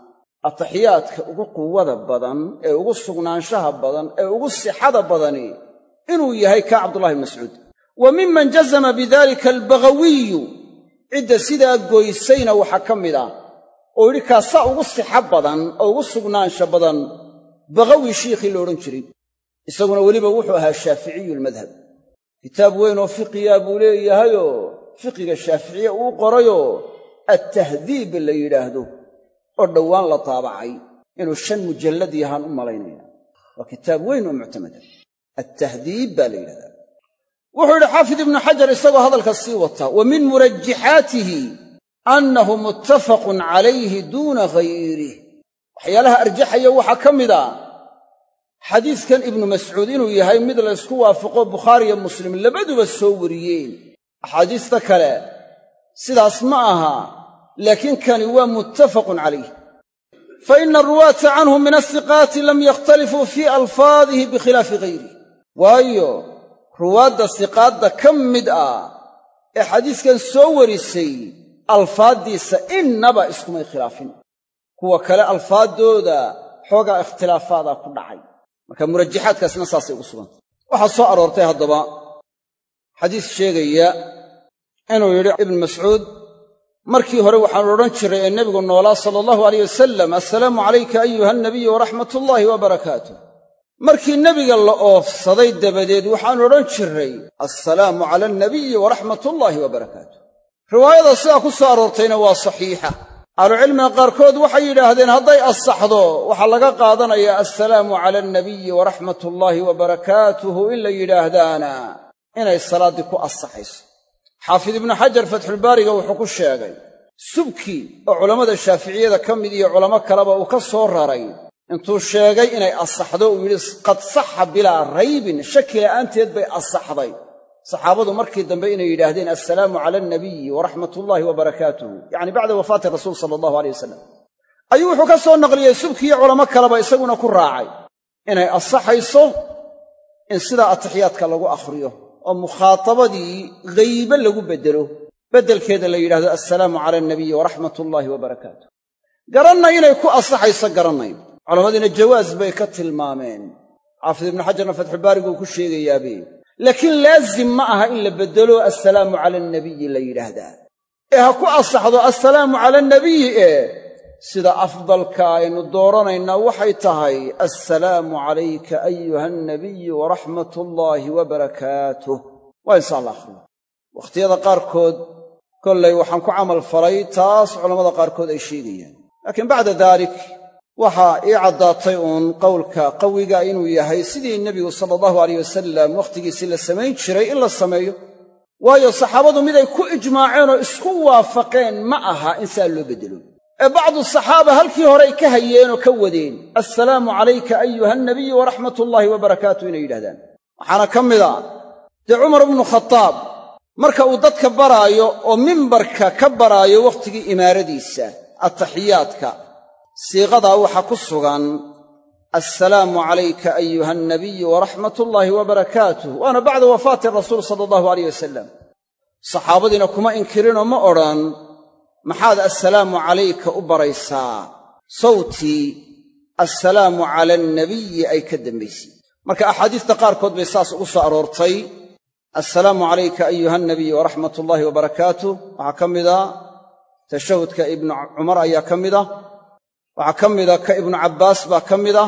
atixiyaadka ugu quwada badan ee ugu sugnaanshaha badan ee ugu sixada badani inuu yahay kaa cabdullahi bn mascuud. Wa miman jazama bidalika albagawiyu cidda sidaa goysayna waxaa ka mid ah oo yidhi kaasaa ugu sixa badan oo ugu sugnaansha badan bagawi shiikhii la odhan jiray. Isaguna weliba wuxuu ahaa shaaficiyulmadhab kitaab weyn oo fiqiya buu leeyahayoo fiqiga shaaficiye uu qorayoo attahdiib la yidhaahdo oo dhowaan la taabacay inuu shan mujallad yahaan u malaynaya. Waa kitaab weyn oo muctamada attahdiib baa la yidhahdaa wuxuu yidhi xaafid ibnu xajar isagoo hadalka sii wata wa min murajixaatihi annahu muttafaqun calayhi duuna hayrih waxyaalaha arjaxaya waxaa ka mid a xadiiskan ibnu mascuud inuu yahay mid la ysku waafaqo bukhaariyo muslim labaduba soo wariyeen. Axaadiista kale sidaas ma aha laakiin kani waa muttafaqun calayh. Fa ina aruwaata canhu min asiqaati lam yakhtalifuu fii alfaadihi bikhilaafi hayrih waayo ruwaadda siqaadda ka mid ah ee xadiiskan soo warisay alfaaddiisa innaba iskumay khilaafin. Kuwa kale alfaaddooda xoogaa ikhtilaafaadaa ku dhacay. Marka murajaxaadkaasna saasay ugu sugantay waxaa soo aroortay haddaba xadiis sheegaya inuu yidhi ibnu mascuud markii hore waxaanu odhan jiray ee nebigu noolaa sala allahu alayh wasalam assalaamu calayka ayuha nabiyu waraxmat ullaahi wa barakaatuh markii nebiga la oofsaday dabadeed waxaanu odhan jiray assalaamu cala alnabiyi waraxmat ullaahi wa barakaatuh. Riwaayada sidaa ku soo aroortayna waa saxiixa. Ahlucilmiga qaarkood waxay yidhaahdeen hadday asaxdo waxaa laga qaadanayaa assalaamu cala alnabiyi waraxmat ullaahi wa barakaatuhu in la yidhaahdaana inay salaaddii ku asaxayso xaafid ibnu xajar fatxulbaariga wuxuu ku sheegay subki oo culammada shaaficiyada ka mid iyo culamo kaleba uu ka soo raray intuu sheegay inay asaxdo uu yidhi qad saxa bilaa raybin shaki la'aanteed bay asaxday. Saxaabadu markii dambe inay yidhaahdeen assalaamu cala alnabiyi waraxmat ullaahi wa barakaatuhu. Yacni bacda wafaati rasuul sala allahu aleyh wasalam ayuu wuxuu ka soo naqliyey subkiiyo culamo kaleba isaguna ku raacay inay asaxayso in sidaa atixiyaadka lagu akhriyo oo mukhaatabadii ghaybe lagu beddelo. Beddelkeeda la yidhahdo assalaamu cala alnabiyi waraxmat ullaahi wa barakaatuh garannay inay ku asaxayso garannay culammadiina jawaas bay ka tilmaameen. Xaafid ibnu xajarna fatxubaariguu ku sheegayaabe laakiin laazim ma aha in la beddelo assalaamu cala alnabiyi la yidhaahdaa. Ee ha ku asaxdo assalaamu cala alnabiyi ee sida afdalka aynu dooranaynaa waxay tahay assalaamu calayka ayuha alnabiyu waraxmat ullaahi wa barakaatuh. Waa insaan la akhriyo wakhtiyada qaarkood kollay waxaan ku camal falay taas culammada qaarkood ay sheegayaan. Laakiin bacda daalik waxaa ii caddaatay uun qowlka qawiga inuu yahay sidii nebigu sala allahu alayh wasalam wakhtigiisii la samayn jiray in la sameeyo waayo saxaabadu miday ku ijmaaceen oo isku waafaqeen ma aha in saa loo beddelo ee bacdu saxaaba halkii horeay ka hayeen oo ka wadeen assalaamu calayka ayuha alnabiyu waraxmat ullaahi wa barakaatuh inay yidhahdaan. Waxaana ka mida dee cumar ibnu khataab marka uu dadka baraayo oo mimbarka ka baraayo wakhtigii imaaradiisa ataxiyaadka siiqadaa waxaa ku sugan assalaamu calayka ayuha alnabiyu waraxmat ullaahi wa barakaatuh waana bacda wafaati rasuul sala allahu alayh wasalam saxaabadiina kuma inkirinoo ma odhan maxaad assalaamu calayka u baraysaa? Sawtii assalaamu cala alnabiyi ay ka dambaysay. Marka axaadiista qaarkood bay saas ugu soo aroortay assalaamu calayka ayuha alnabiyu waraxmat ullaahi wa barakaatuh waxaa ka mida tashahudka ibnu cumar ayaa ka mida waxaa ka mida ka ibnu cabbaas baa ka mida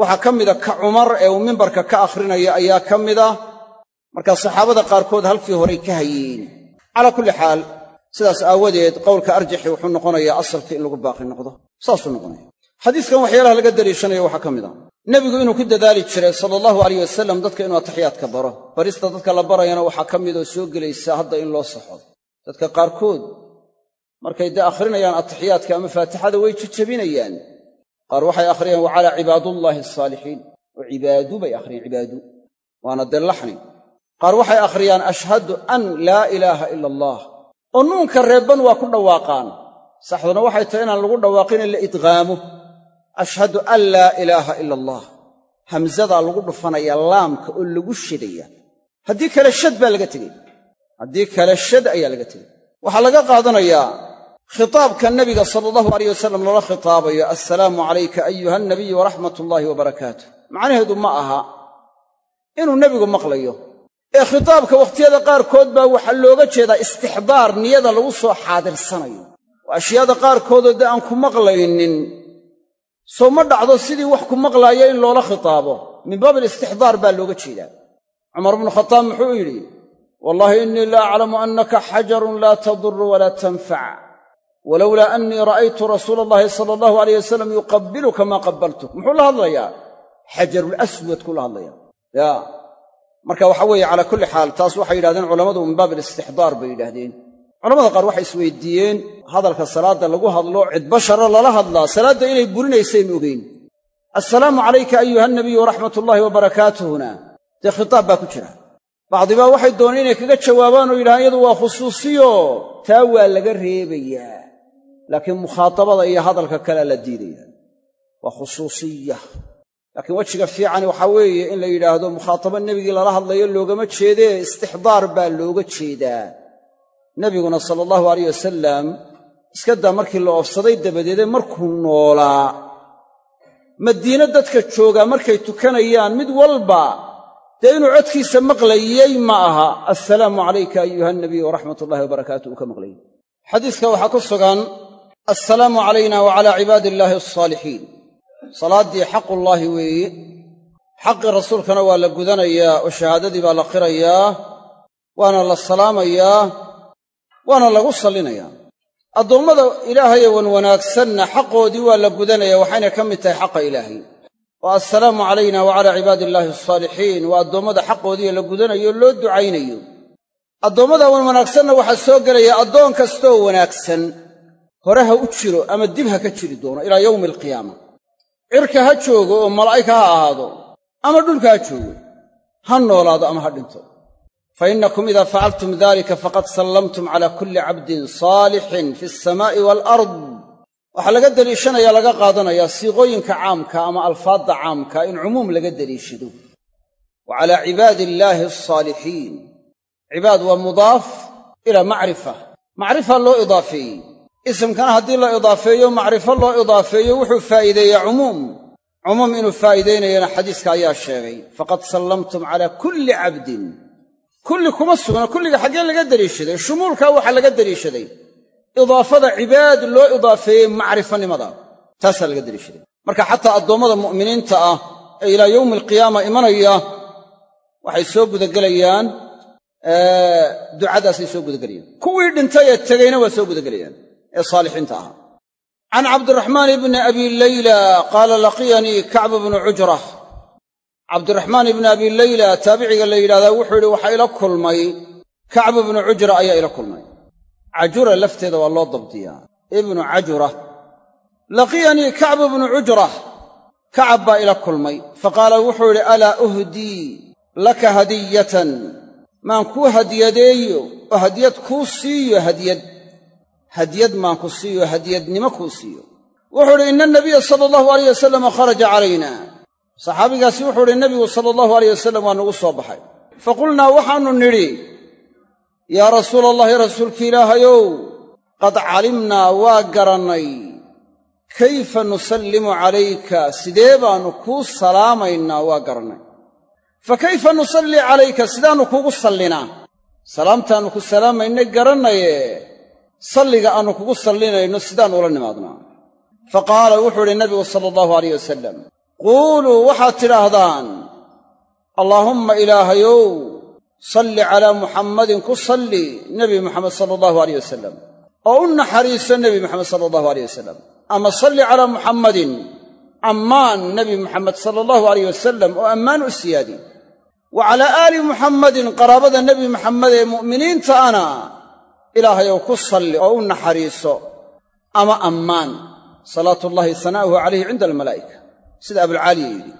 waxaa ka mida ka cumar ee uu mimbarka ka akhrinaya ayaa ka mida marka saxaabada qaarkood halkii horay ka hayeen. Calaa kulli xaal sidaas aawadeed qowlka arjaxi wuxuu noqonayaa asalka in lagu baaqi noqdo. Saasuu noqonaya. Xadiiskan waxyaalaha laga daliishanayo waxaa ka mid a. Nebigu inuu ku dadaali jiray sala allahu alayh wasalam dadka inuu atixiyaadka baro. Barista dadka la barayana waxaa ka midoo soo gelaysa hadda in loo saxo. Dadka qaarkood markay dee akhrinayaan atixiyaadka ama faatixada way jejebinayaan qaar waxay akhriyaan wa calaa cibaadullaahi asaalixiin oo cibaadu bay akhriyaan cibaadu. Waana dee laxni. Qaar waxay akhriyaan ashhadu an laa ilaaha ila allah oo nuunka reebban waa ku dhawaaqaan. Saxduna waxay tahay inaan lagu dhawaaqin in la idqaamo. Ashhadu an laa ilaaha ila allah hamsadaa lagu dhufanaya laamka oo lagu shadaya haddii kale shad baa laga tegey. Haddii kale shad ayaa laga tegey. Waxaa laga qaadanayaa khitaabka nebiga sala allahu alayh wasalam loola khitaabayo assalaamu calayka ayuha alnabiyu waraxmat ullaahi wa barakaatuh. Macnaheedu ma aha inuu nebigu maqlayo. Ee khitaabka wakhtiyada qaarkood baa waxaa looga jeedaa istixdaar niyada lagu soo xaadirsanayo oo ashyaada qaarkoodoo aan ku maqlaynin. Soo ma dhacdo sidii wax ku maqlaaya in loola khitaabo. Min baab alistixdaar baa looga jeedaa. Cumar bnu khataab muxuu yidhi wallaahi innii la aclamu annaka xajarun laa taduru walaa tanfac walowlaa annii ra'aytu rasuula allahi sala allahu alayh wasalam yuqabbiluka maa qabbaltuk muxuu la hadlayaa? Xajarulaswadkuu la hadlaya ya marka waxa weeye calaa kulli xaal taas waxay yidhahdeen culammadu min baab alistixdaar bay yidhaahdeen. Culamada qaar waxay isweydiiyeen hadalka salaadda lagu hadlo cid bashara lala hadlaa salaadda inay burinaysaynu ogeyn. Assalaamu calayka ayuha nabiyu waraxmat ullaahi wa barakaatuhuna. Dee khitaab baa ku jira. Bacdibaa waxay dooneen inay kaga jawaabaan oo yidhahaan iyadu waa khusuusiyo. Taa waa laga reebayaa laakiin mukhaatabada iyo hadalka kalea la diidaya. Waa khusuusiya. Laakiin wejiga fiicani waxaa weeye in la yidhaahdo mukhaatabo nebigii lala hadlayo loogama jeedee istixdaar baa looga jeedaa. Nebiguna sala allahu alayh wasalam iska daa markii la oofsaday dabadeede markuu noolaa madiine dadka joogaa markay tukanayaan mid walba dee inuu codkiisa maqlayey ma aha assalaamu calayka ayuha nabiy waraxmat ullahi wabarakaatu uu ka maqlayey xadiiska waxaa ku sugan assalaamu calayna wa calaa cibaadi illaahi alsaalixiin salaaddii xaqullaahi weeye xaqii rasuulkana waa la gudanayaa oo shahaadadii baa la qirayaa waana la salaamayaa waana lagu sallinayaa. Addoommada ilaahaye wan wanaagsanna xaqoodii waa la gudanaya waxayna ka mid tahay xaqa ilaahay. Wa assalaamu calayna wa calaa cibaadi illaahi asaalixiin waa addoommada xaqoodiiyo la gudanayo loo ducaynayo. Addoommada wan wanaagsanna waxaa soo gelaya addoon kastaoo wanaagsan hore ha u jiro ama dib ha ka jiri doono ilaa yowmi alqiyaama. Cirka ha joogo oo malaa'ika ha ahaado ama dhulka ha joogo ha noolaado ama ha dhinto. Fa innakum idaa facaltum dalika faqad sallamtum calaa kulli cabdin saalixin fi alsamaa'i waalard waxaa laga deliishanaya laga qaadanayaa siiqooyinka caamka ama alfaadda caamka in cumuum laga deliishado wa calaa cibaadi illaahi alsaalixiin cibaad waa mudaaf ilaa macrifa. Macrifa loo idaafeeyey isimkana haddii la idaafeeyo macrifo loo idaafeeyo wuxuu faa'iideeyaa cumuum. Cumuum inuu faa'iidaynayana xadiiska ayaa sheegay faqad sallamtum calaa kulli cabdin. Kulli kuma sugna kulliga xaggee laga deliishaday shumuulkaa waxaa laga deliishaday idaafada cibaad loo idaafeeyey macrifanimada taasaa laga deliishaday marka xataa addoommada mu'miniinta ah ee ilaa yowmi alqiyaama imanaya waxay soo gudagelayaan ducadaasay soo gudagelayaan. Kuwii dhintay ee tegeyna waa soo gudagelayaan ee saalixiinta ahaa. Can cabdiraxmaan ibni abi layla qaala laqiyanii kacbu bnu cujrah cabdiraxmaan ibni abi layla taabiciga la yidhahdaa wuxuu yidhi waxaa ila kulmay. Kacbu bnu cujra ayaa ila kulmay. Cajura lafteeda waa loo dabdiyaa. Ibnu cajura. Laqiyanii kacbu bnu cujrah kacab baa ila kulmay. Faqaala wuxuu yidhi alaa uhdii laka hadiyatan? Maan kuu hadiyadeeyo? Oo hadiyad kuu siiyo hadyad hadyad maan ku siiyo hadyadnimo kuu siiyo. Wuxuu idhi ina anabiya sala allahu alayh wasalam kharaja calayna. Saxaabigaasi wuxuu idhi nebigu sala allahu alayh wasalam waa nagu soo baxay. Faqulnaa waxaannu nidhi yaa rasuula allahi rasuulki ilaahayow qad calimnaa waa garannay. Kayfa nusallimu calayka? Sidee baannu kuu salaamaynaa? Waa garannay fa kayfa nusallii calayka? Sidaannu kuugu sallinaa. Salaamtaannu ku salaamaynay garannaye salliga aannu kugu sallinayno sidaan ula nimaadnaa. Fa qaala wuxuu idhi nabigu sala allahu alayh wasalam quuluu waxaad tidhaahdaan allaahumma ilaahayow salli calaa muxammadin ku salli nebi muxamed sala allahu alayh wasalam oo u naxariiso nebi muxamed sala allahu alayh wasalam ama salli calaa muxammadin ammaan nebi muxamed sala allahu alayh wasalam oo ammaan u siyaadi. Wa calaa aali muxammadin qaraabada nebi muxamed ee mu'miniinta ana ilaahayow ku salli oo u naxariiso ama ammaan. Salaatullaahi sanaa'uhu calayhi cinda almalaa'ika. Sida abulcaaliya yidhi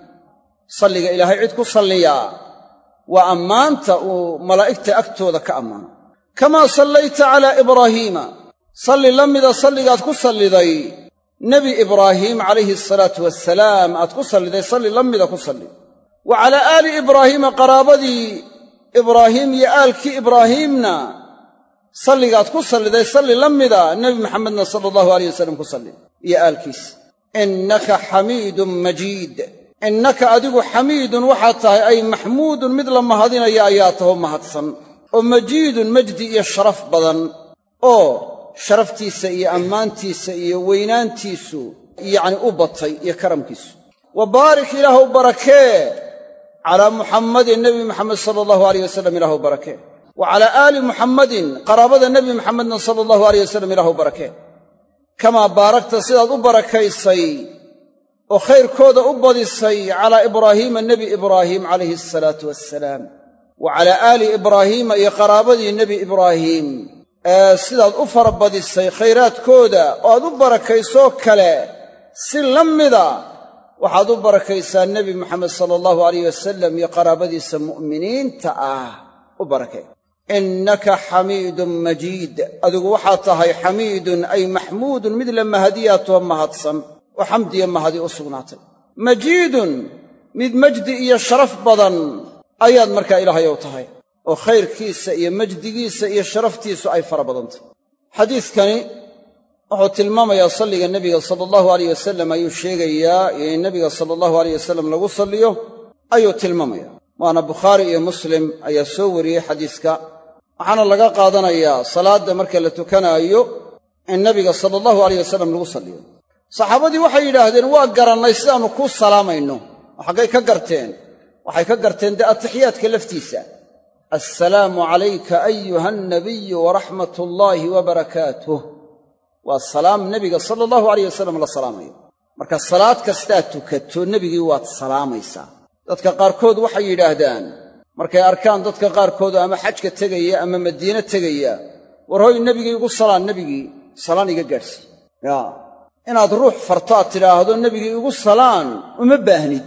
salliga ilaahay cid ku salliyaa waa ammaanta uu malaa'igta agtooda ka ammaano. Kamaa sallayta calaa ibraahiima salli la mida salligaad ku salliday. Nebi ibraahiim calayhi asalaatu wasalaam aad ku salliday salli la mida ku salli. Wa calaa aali ibraahiima qaraabadii ibraahiim iyo aalkii ibraahiimna salligaad ku salliday salli la mida nebi maxamedna sala allahu alayh wasalam ku salli. Iyo aalkiis. Innaka xamiidun majiid. Innaka adigu xamiidun waxaad tahay ay maxmuudun mid la mahadinaya ayaa taho mahadsan. Oo majiidun majdi iyo sharaf badan. Oo sharaftiisa iyo ammaantiisa iyo weynaantiisu yacni u batay iyo karamkiisu. Wa baarik ilaahu barakee. Calaa muxammadin nebi muxamed sala allahu alayh wasalam ilaahu barakee wa calaa aali muxammadin qaraabada nebi muxamedna sala allahu alayh wasalam ilaahu barakee kamaa baarakta sidaad u barakaysay oo khayrkooda u badisay calaa ibraahiima nebi ibraahiim calayhi asalaatu wassalaam wa calaa aali ibraahiima iyo qaraabadii nebi ibraahiim. Ee sidaad u farabadisay khayraadkooda oo aad u barakaysoo kale si la mida waxaad u barakaysaa nebi moxamed sala allahu alayh wasalam iyo qaraabadiisa mu'miniinta ah. U barakay innaka xamiidun majiid adigu waxaad tahay xamiidun ay maxmuudun mid la mahadiyaatoo mahadsan oo xamdiya mahadi u sugnaatay majiidun mid majdi iyo sharaf badan ayaad markaa ilaahayow tahay oo khayrkiisa iyo majdigiisa iyo sharaftiisu ay fara badantay xadiidkani wuxuu tilmaamayaa salliga nebiga sala allahu alayh wasalam ayuu sheegayaa iyo in nebiga sala allahu alayh wasalam lagu salliyo ayuu tilmaamaya waana bukhaari iyo muslim ayaa soo wariyey xadiiska waxaana laga qaadanayaa salaadda marka la tukanaayo in nebiga sala allahu alayh wasalam lagu salliyo saxaabadii waxay yidhaahdeen waa garannay sidaannu kuu salaamayno oo xaggay ka garteen. Waxay ka garteen dee atixiyaadka laftiisa. Assalaamu calayka ayuha alnabiyu waraxmat ullaahi wa barakaatuh. Waa salaam nebiga sala allahu alayh wasalam la salaamayo. Marka salaad kastaa tukato nebigii waad salaamaysaa dadka qaarkood waxay yidhaahdaan markay arkaan dadka qaarkood ama xajka tegaya ama madiine tegaya war hoy nebigii igu salaan nebigii salaan iga gaadhsii yaa inaad ruux farto aad tidhaahdo nebigii igu salaan uma baahnid.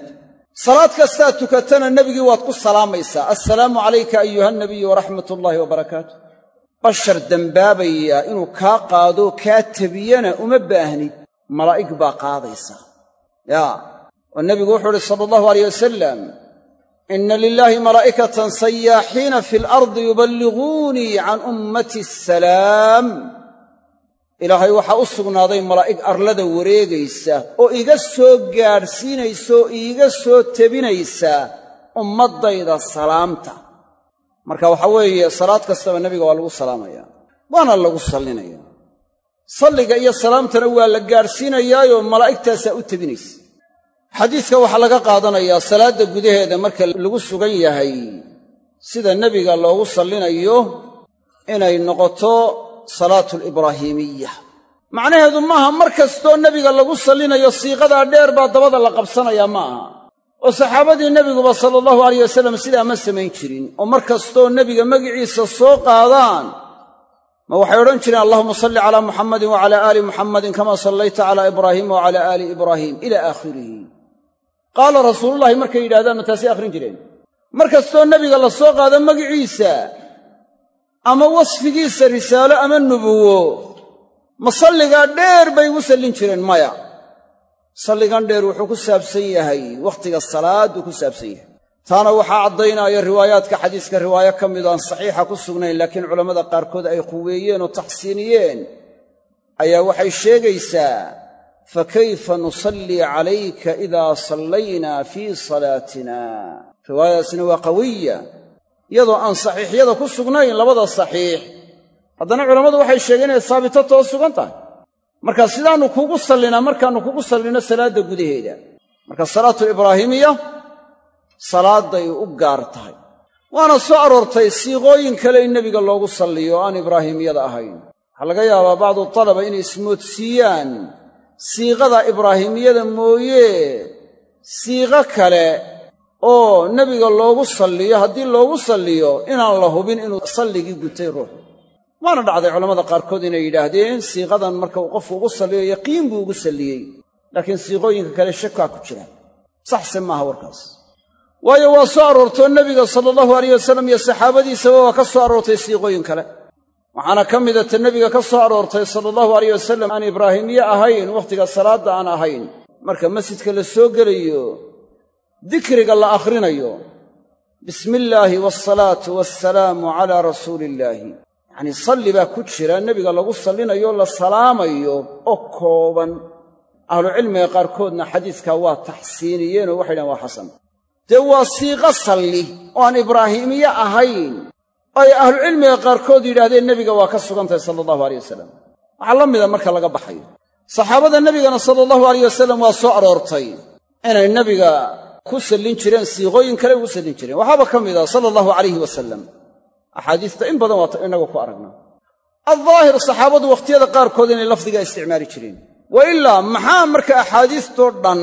Salaad kastaa tukatana nebigii waad ku salaamaysaa. Assalaamu calayka ayuha nabiyu waraxmat ullaahi wabarakaatu bashar dembaabaya inuu kaa qaado kaa tebiyana uma baahnid. Malaa'ig baa qaadaysaa. Yaa oo nebigu wuxuu uhi sala allahu alayh wasalam inna lilaahi malaa'ikatan sayaaxiina fi alardi yuballighuunii can ummati asalaam ilaahay waxaa u sugnaaday malaa'ig arlada wareegaysa oo iga soo gaadhsiinaysa oo iiga soo tebinaysa ummaddayda salaamta. Marka waxaa weeye salaad kastaba nebiga waa lagu salaamaya waana lagu sallinaya. Salliga iyo salaamtana waa la gaadhsiinayaayoo malaa'igtaasaa u tebinaysa xadiidka waxaa laga qaadanayaa salaadda gudaheeda marka lagu sugan yahay sida nebiga loogu sallinayo inay noqoto salaatu alibraahiimiya macnaheedu maaha mar kastoo nebiga lagu sallinayo siiqadaa dheer baa dabada la qabsanayaa ma aha oo saxaabadii nebiguba sala allahu alayh wasalam sidaa ma samayn jirin oo mar kastoo nebiga magiciisa soo qaadaan ma waxay odhan jireen allahuma salli calaa muxammadin wacala aali muxammadin kama sallayta calaa ibraahiima wacala aali ibraahiim ila aakhirihi qaala rasuulullahi markay yidhahdaan ma taasay akhrin jireen. Mar kastoo nebiga la soo qaado magiciisa ama wasfigiisa risaalo ama nubuwo ma salligaa dheer bay ugu sallin jireen maya. Salligan dheer wuxuu ku saabsan yahay wakhtiga salaaduu ku saabsan yahay. Taana waxaa caddaynaya riwaayaadka xadiiska riwaayo ka mid aan saxiixa ku sugnayn laakiin culammada qaarkood ay quweeyeen oo taxsiiniyeen ayaa waxay sheegaysaa fa kayfa nusallii calayka idaa sallaynaa fii salaatina riwaayadaasina waa qawiya iyadoo aan saxiixyada ku sugnayn labada saxiix haddana culammadu waxay sheegeen inay saabitato sugan tahay marka sidaannu kugu sallinaa markaannu kugu sallinno salaadda gudaheeda marka salaatulibraahimiya salaadday u gaar tahay waana soo aroortay siiqooyin kale in nebiga loogu salliyo oo aan ibraahimiyada ahayn waxaa laga yaabaa bacdu talaba inay ismoodsiiyaan siiqada ibraahimiyada mooye siiqo kale oo nebiga loogu salliyo haddii loogu salliyo inaan la hubin inuu salligii gutay ruuxu waana dhacday culammada qaarkood inay yidhaahdeen siiqadan marka uu qofku ugu salliyo yaqiin buu ugu salliyey. Laakiin siiqooyinka kale shakaa ku jira saxse maaha warkaas. Waayo waa soo aroortoo nebiga sala allahu alayh wasalam iyo saxaabadiisaba waa ka soo aroortay siiqooyin kale waxaana ka mida ta nebiga ka soo aroortay sala allahu alayh wasalam aan ibraahimiye ahayn wakhtiga salaadda aan ahayn. Marka masjidka la soo gelayo dikriga la akhrinayo bismi illaahi waasalaatu wassalaamu calaa rasuuli illaahi yacnii salli baa ku jira nebiga lagu sallinayo la salaamayo oo kooban. Ahlucilmiga qaarkoodna xadiiskaa waa taxsiiniyeenoo waxay dhahen waa xasan. Dee waa siiqo salli oo aan ibraahimiye ahayn ay ahlucilmiga qaarkood yidhaahdeen nebiga waa ka sugan tahay sala allahu aleyh wasalam waxaa la mida marka laga baxayo. Saxaabada nebigana sala allahu aleyh wasalam waa soo aroortay inay nebiga ku sallin jireen siiqooyin kale ugu sallin jireen. Waxaaba ka mid ah sala allahu calayhi wasalam axaadiista in badan waa inagu ku aragnaa aldaahir saxaabadu wakhtiyada qaarkood inay lafdigaa isticmaali jireen. Wa ilaa maxaa marka axaadiistoo dhan?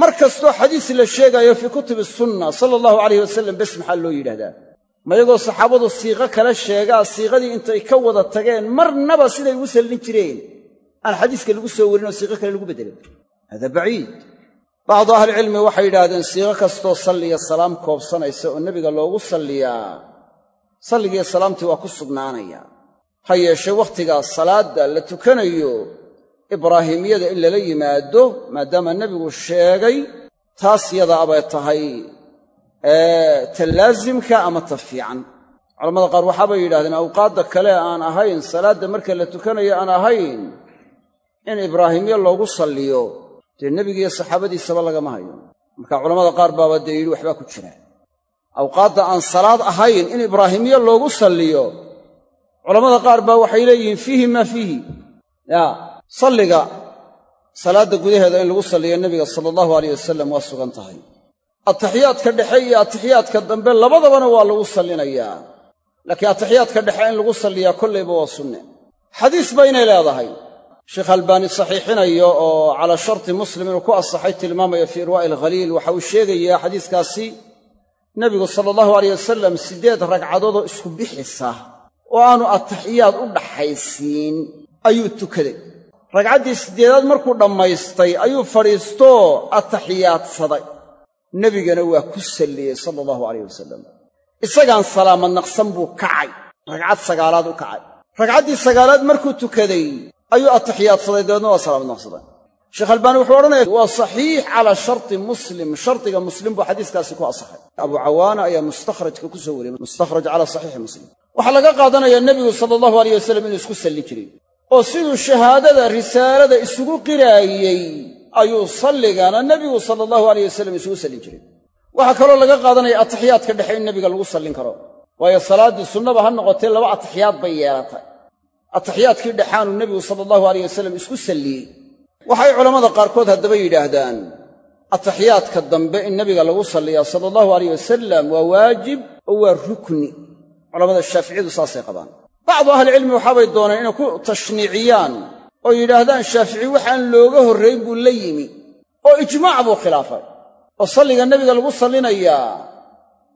Mar kastoo xadiis la sheegaayo fii kutubi sunna sala allahu calayh wasalam bes maxaa loo yidhahdaa ma iyagoo saxaabadu siiqo kale sheegaa siiqadii intay ka wada tageen marnaba siday ugu sallin jireen. Aan xadiiska lagu soo warin oo siiqo kale lagu beddelay hada baciid. Bacdu ahlicilmi waxay yidhaahdeen siiqo kastoo salliya salaam koobsanaysa oo nebiga loogu salliyaa. Salligiiyo salaamtii waa ku sugnaanaya. Ha yeeshee wakhtigaas salaadda la tukanayo ibraahimiyada in lala yimaado maadaama nebigu sheegay taas yadaa bay tahay ta laasimka ama ta fiican. Culamada qaar waxaabay yidhahdeen awqaadda kale aan ahayn salaadda marka la tukanayo aan ahayn in ibraahimiye loogu salliyo. Dee nebigiiyo saxaabadiisaba lagama hayo. Marka culamada qaar baaba dee yidhi waxbaa ku jira. Awqaadda aan salaad ahayn in ibraahimiye loogu salliyo. Culammada qaar baa waxay leeyihiin fiihi maa fiihi. Ya salliga salaadda gudaheeda in lagu salliyo nebiga sala allahu alayh wasalam waa sugan tahay atixiyaadka dhexe iyo atixiyaadka dambe labadabana waa lagu sallinayaa laakiin atixiyaadka dhexe in lagu salliyaa kollayba waa sunne. Xadiis ba inay leedahay. Sheekh albaani saxiixinayo oo calaa sharti muslim inuu ku asaxay tilmaamaya fii irwaa'i alkhaliil waxa uu sheegayaa xadiiskaasi nebigu sala allahu alayh wasalam siddeed ragcadoodoo isku bixisa oo aanu ataxiyaad u dhaxaysiin ayuu tukaday. Ragcaddii siddeedaad markuu dhammaystay ayuu fadhiistoo ataxiyaadsaday nebigana waa ku salliyey sala allahu alayh wasalam isagaan salaamad naqsan buu kacay. Ragcad sagaalaad u kacay. Ragcaddii sagaalaad markuu tukaday ayuu ataxiyaadsaday dabeedna waa salaamad naqsaday. Sheekh albaani wuxuu odhanaya waa saxiix calaa sharti muslim. Shardiga muslim buu xadiiskaasi ku asaxay abu cawaana ayaa mustakhrajka ku soo wariyey. Mustakhraj calaa saxiixi muslim. Waxaa laga qaadanayaa nebigu sala allahu alayh wasalam inuu isku salli jiray. Oo siduu shahaadada risaalada isugu qiraayey ayuu salligana nebigu sala allahu alayh wasalam isugu sallin jiray. Waxaa kaloo laga qaadanaya atixiyaadka dhexe in nebiga lagu sallin karo. Waayo salaaddii sunnaba ha noqotee laba atixiyaad bay yeelatay. Atixiyaadkii dhexaanuu nebigu sala allahu alayh wasalam isku salliyey. Waxay culammada qaarkood haddaba yidhaahdaan atixiyaadka dambe in nebiga lagu salliyaa sala allahu alayh wasalam waa waajib oo waa rukni. Culamada shaaficiyadu saasay qabaan. Bacdu ahlicilmi waxaabay dooneen inay ku tashniiciyaan oo yidhaahdaan shaafici waxaan looga horrayn buu la yimi. Oo ijmaac buu khilaafay. Oo salliga nebiga lagu sallinayaa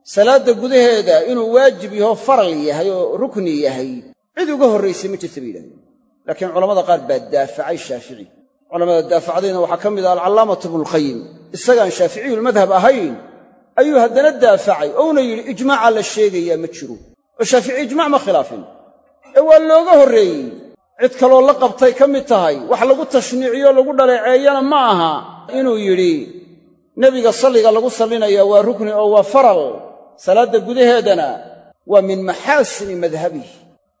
salaadda gudaheeda inuu waajib yaho faral yahay oo rukni yahay cid uga horraysay ma jirta bay yidhahdeen laakiin culamada qaar baa daafacay shaafici. Culamada daafacdayna waxaa ka mid ah alcallaamatu ibnulqayim isagaan shaaficiyulmadhab ahayn ayuu haddana daafacay ouna yidhi ijmaacaa la sheegayaa ma jiro. Oo shaafici ijmac ma khilaafin. Ee waa looga horreeyey cid kaloo la qabtay ka mid tahay wax lagu tashniiciyo lagu dhaleeceeyana ma aha. Inuu yidhi nebiga salliga lagu sallinayaa waa rukni oo waa faral salaadda gudaheedana waa min maxaasini madhabihi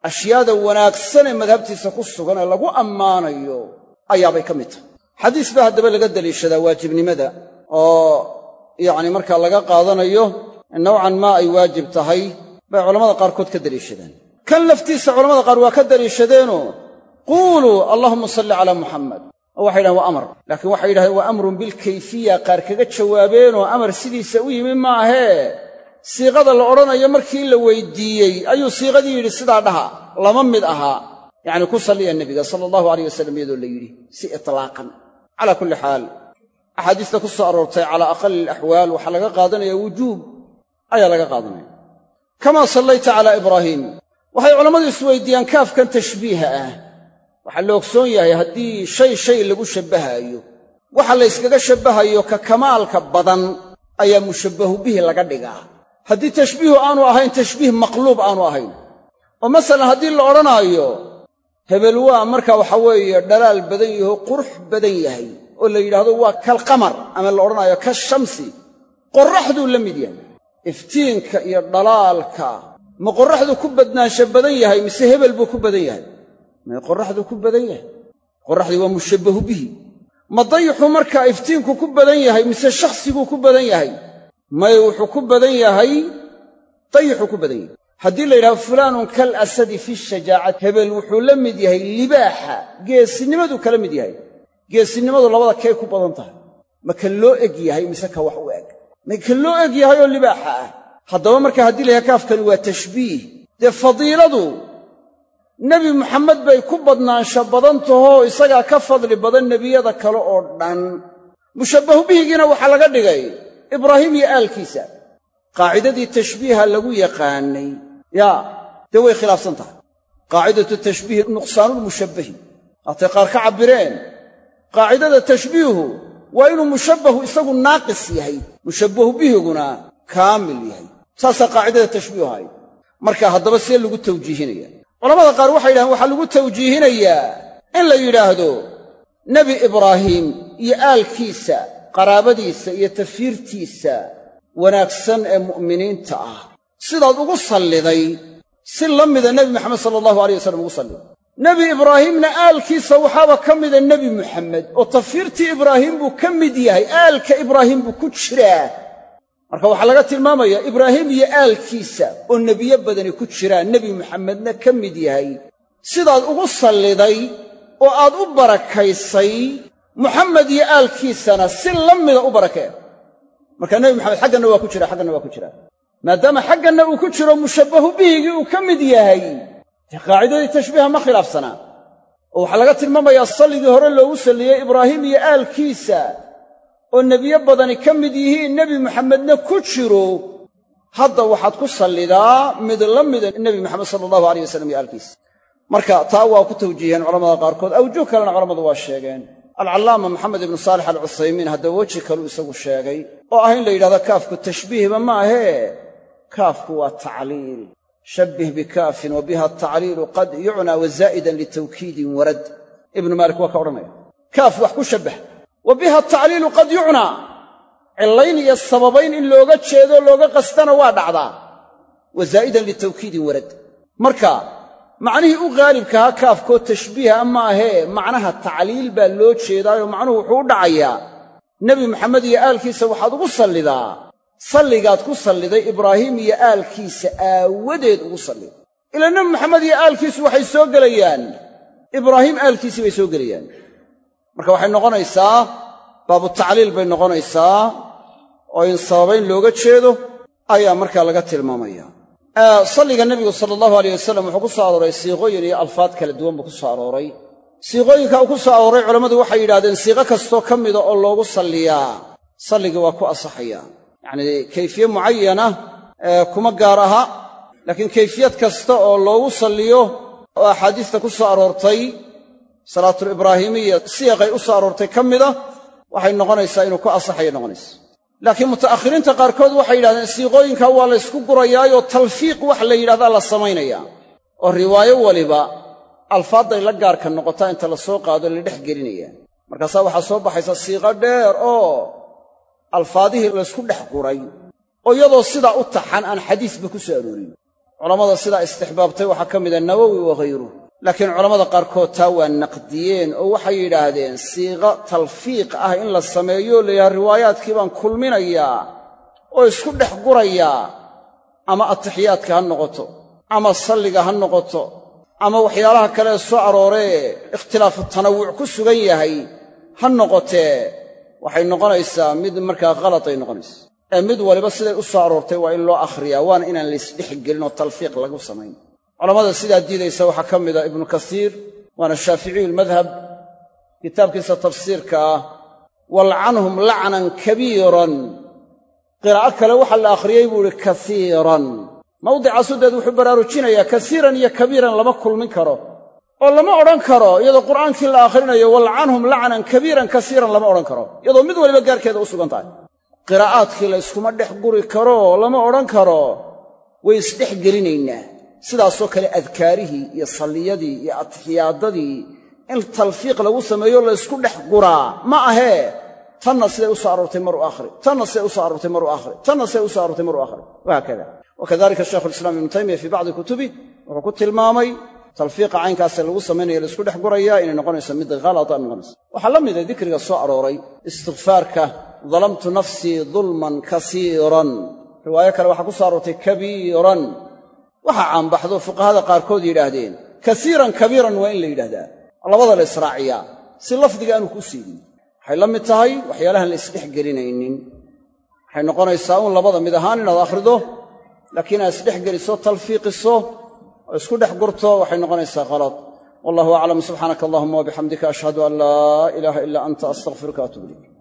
ashyaada wanaagsan ee madhabtiisa ku sugan ee lagu ammaanayo ayaabay ka mid tahay. Xadiis baa haddaba laga daliishadaa waajibnimada oo yacni markaa laga qaadanayo in nowcan maa ay waajib tahay bay culammada qaarkood ka daliishadaan kan laftiisa culamada qaar waa ka daliishadeenoo quuluu allahuma salli calaa muxamed oo waxay yidhahen waa amar laakiin waxay yidhahdeen waa amrun bilkayfiya qaar kaga jawaabeenoo amar sidiisa u yimi maahee siiqada la odhanayo markii la weydiiyey ayuu siiqadii yidhi sidaa dhaha lama mid ahaa yacni ku salliya nebiga sala allahu alayh wasalam iyadoo la yidhi si itlaaqan calaa kulli xaal axaadiista ku soo aroortay calaa aqali alaxwaal waxaa laga qaadanaya wujuub ayaa laga qaadanaya kamaa sallayta calaa ibraahiim waxay culammadu isweydiiyaan kaafkan tashbiiha ah waxaa la ogsoon yahay haddii shay shay lagu shabbahaayo waxa la yskaga shabbahayo ka kamaalka badan ayaa mushabbahu bihi laga dhigaa. Haddii tashbiihu aanu ahayn tashbiih maqluub aanu ahayn. Oo masalan haddii la odhanaayo hebel waa marka waxa weeye dhalaal badan yaho qurux badan yahay oo la yidhaahdo waa kalqamar ama la odhanaayo ka shamsi qorraxduu la mid yahay. Iftiinka iyo dhalaalka ma qorraxdu ku badnaansha badan yahay mise hebel buu ku badan yahay may qorraxdu ku badan yahay? Qorraxdii waa mushabbahu bihi. Ma dayixu markaa iftiinku ku badan yahay mise shakhsiguu ku badan yahay? May wuxuu ku badan yahay? Dayixuu ku badan yahay. Haddii la yidhahdo fulaanun kal fi shajaacati. Hebel wuxuu la mid yahay libaaxa. Geesinimaduu kala mid yahay. Geesinimadu labada kay ku badan tahay? Ma kan loo eg yahay mise ka wax u eg? Ma kan loo eg yahay oo libaaxa ah? Haddaba marka haddii la yidhaha kaafkani waa tashbiih. Dee fadiiladu nebi muxamed bay ku badnaansha badan tahoo isagaa ka fadli badan nebiyada kale oo dhan. Mushabbahu bihigiina waxaa laga dhigay ibraahim iyo aalkiisa. Qaacidadii tashbiiha lagu yaqaanay. Yaa dee way khilaafsan tahay. Qaacidatu tashbiihi nuqsaanulmushabbahi haatay qaar ka cabbireen. Qaacidada tashbiihu waa inuu mushabbahu isagu naaqis yahay. Mushabbahu bihiguna kaamil yahay. Saasaa qaacidada tashbiihu ahayd. Marka haddaba see lagu tawjiihinaya culamada qaar waxay yidhahdeen waxaa lagu tawjiihinayaa in la yidhaahdo nebi ibraahiim iyo aalkiisa qaraabadiisa iyo tafiirtiisa wanaagsan ee mu'miniinta ah. Sidaad ugu salliday si la mida nebi moxamed sala allahu alay wasalam ugu salliday nebi ibraahiimna aalkiisa waxaaba ka mida nebi muxamed oo tafiirtii ibraahiim buu ka mid yahay aalka ibraahiim buu ku jiraa marka waxaa laga tilmaamayaa ibraahiim iyo aalkiisa oo nebiyo badani ku jiraan nebi muxamedna ka mid yahay. Sidaad ugu salliday oo aad u barakaysay muxamed iyo aalkiisana si la mida u barakee marka nebi maxamed xagganna waa ku jira xagganna waa ku jira. Maadaama xagganna uu ku jiro mushabbahu bihigii uu ka mid yahay. Dee qaacidadii tashbiiha ma khilaafsanaa. Oo waxaa laga tilmaamayaa salligii hore loogu salliyey ibraahim iyo aalkiisa oo nebiyo badani ka mid yihiin nebi maxamedna ku jiro. Hadda waxaad ku sallidaa mid la mida nebi maxamed sala allahu aleyh wasalam iyo aalkiisa marka taa waa ku tawjiiheen culamada qaarkood. Awjuh kalena culammadu waa sheegeen. Alcallaama maxamed ibnu saalix alcuthaymiin haddaba weji kaluu isagu sheegay oo ah in la yidhahdo kaafku tashbiihba ma ahee kaafku waa tacliil. Shabbih bikaafin wa biha atacliilu qad yucnaa wazaa'idan litawkiidin warad. Ibnu maalik waa ka odhanaya. Kaaf wax ku shabbah wa biha atacliilu qad yucnaa cillayn iyo sababayn in looga jeedo looga qastana waa dhacdaa wa zaa'idan litawkiidin warad marka macnihii u qaalibkahaa kaafkoo tashbiiha ma ahee macnaha tacliil baa loo jeedaayoo macnuhu wuxuu u dhacayaa. Nebi maxamed iyo aalkiisa waxaad ugu sallidaa. Salligaad ku salliday ibraahim iyo aalkiisa aawadeed ugu sallida ilaa nebi maxamed iyo aalkiisu waxay soo gelayaan. Ibraahim aalkiisii bay soo gelayaan marka waxay noqonaysaa baabu tacliil bay noqonaysaa oo in sababayn looga jeedo ayaa markaa laga tilmaamaya. Salliga nebigu sala allahu aleyh wasalam wuxuu ku soo arooray siiqooyin iyo alfaad kala duwan buu ku soo arooray. Siiqooyinka uu ku soo arooray culammadu waxay yidhahdeen siiqo kastoo ka mida oo loogu salliyaa. Salligii waa ku asaxaya yacnii kayfiye mucayana kuma gaar aha. Laakiin kayfiyad kasta oo loogu salliyo oo axaadiista ku soo aroortay salaatul ibraahimiya siyaqay u soo aroortay ka mida waxay noqonaysaa inuu ku asaxaya noqonaysa. Laakiin muta'akhiriinta qaarkood waxay yidhahdeen siiqooyinka waa laysku gurayaayoo talfiiq wax la yidhahdaa la samaynaya. Oo riwaayo waliba alfaadday la gaarka noqotaa inta la soo qaado la dhex gelinaya. Markaasaa waxaa soo baxaysa siiqo dheer oo alfaadihii laysku dhex guray oo iyadoo sidaa u taxan aan xadiisba ku soo aroorin. Culammada sidaa istixbaabtay waxaa ka mida nawowi waghayruh laakiin culammada qaarkood taa waa naqdiyeen oo waxay yidhaahdeen siiqo talfiiq ah in la sameeyo la yidhaha riwaayaadkii baan kulminayaa oo isku dhex gurayaa. Ama atixiyaadka ha noqoto ama salliga ha noqoto ama waxyaalaha kalee soo arooree ikhtilaafu tanawuc ku sugan yahay ha noqotee waxay noqonaysaa mid markaa khalatay noqonaysa ee mid waliba siday u soo aroortay waa in loo akhriyaa waana inaan laysdhex gelin oo talfiiq lagu samayn culammada sidaa diidaysa waxaa ka mida ibnu kasiir waana shaaficiyu lmadhab kitaabkiisa tafsiirka ah walcanhum lacnan kabiiran. Qiraa'o kale waxaa la akhriyey buu ihi kasiiran. Mawdicaasu-deed wuxuu baraarujinayaa kasiiran iyo kabiiran lama kulmin karo. Oo lama odhan karo iyadoo qur'aankii la akhrinayo walcanhum lacnan kabiiran kasiiran lama odhan karo. Iyadoo mid waliba gaarkeeda u sugan tahay. Qiraa'aadkii la yskuma dhex guri karo lama odhan karo. Way isdhex gelinaynaa sidaasoo kale adkaarihii iyo salliyadii iyo atixiyaadadii in talfiiq lagu sameeyo laysku dhex guraa. Ma ahee tanna siday u soo aroortay mar u akhri tanna siday u soo aroortay mar u akhri tanna siday u soo aroortay mar u akhri wahaakada wakadalika shaykhulislaam ibnu taymiya fii bacdi kutubi wuxuu ku tilmaamay talfiiqa caynkaasee lagu samaynaya laysku dhex gurayaa inay noqonayso mid halata noqonayso. Waxaa la mida dikriga soo arooray istikfaarka dalamtu nafsii dulman kasiiran. Riwaayo kale waxaa ku soo aroortay kabiiran waxaa caanbaxdo fuqahada qaarkood yidhaahdeen. Kasiiran kabiiran waa in la yidhahdaa labada la israaciyaa si lafdiga aanu kuu siidin. Waxay la mid tahay waxyaalahan la isdhex gelinaynin. Waxay noqonaysaa uun labada mid ahaan inaad akhrido laakiin aad isdhex geliso talfiiqiso oo isku dhex gurto waxay noqonaysaa khalad wallahu aclam subxaanaka allahuma wabixamdika ashhadu an laa ilaaha ilaa anta astaqfiruka atuub ilayk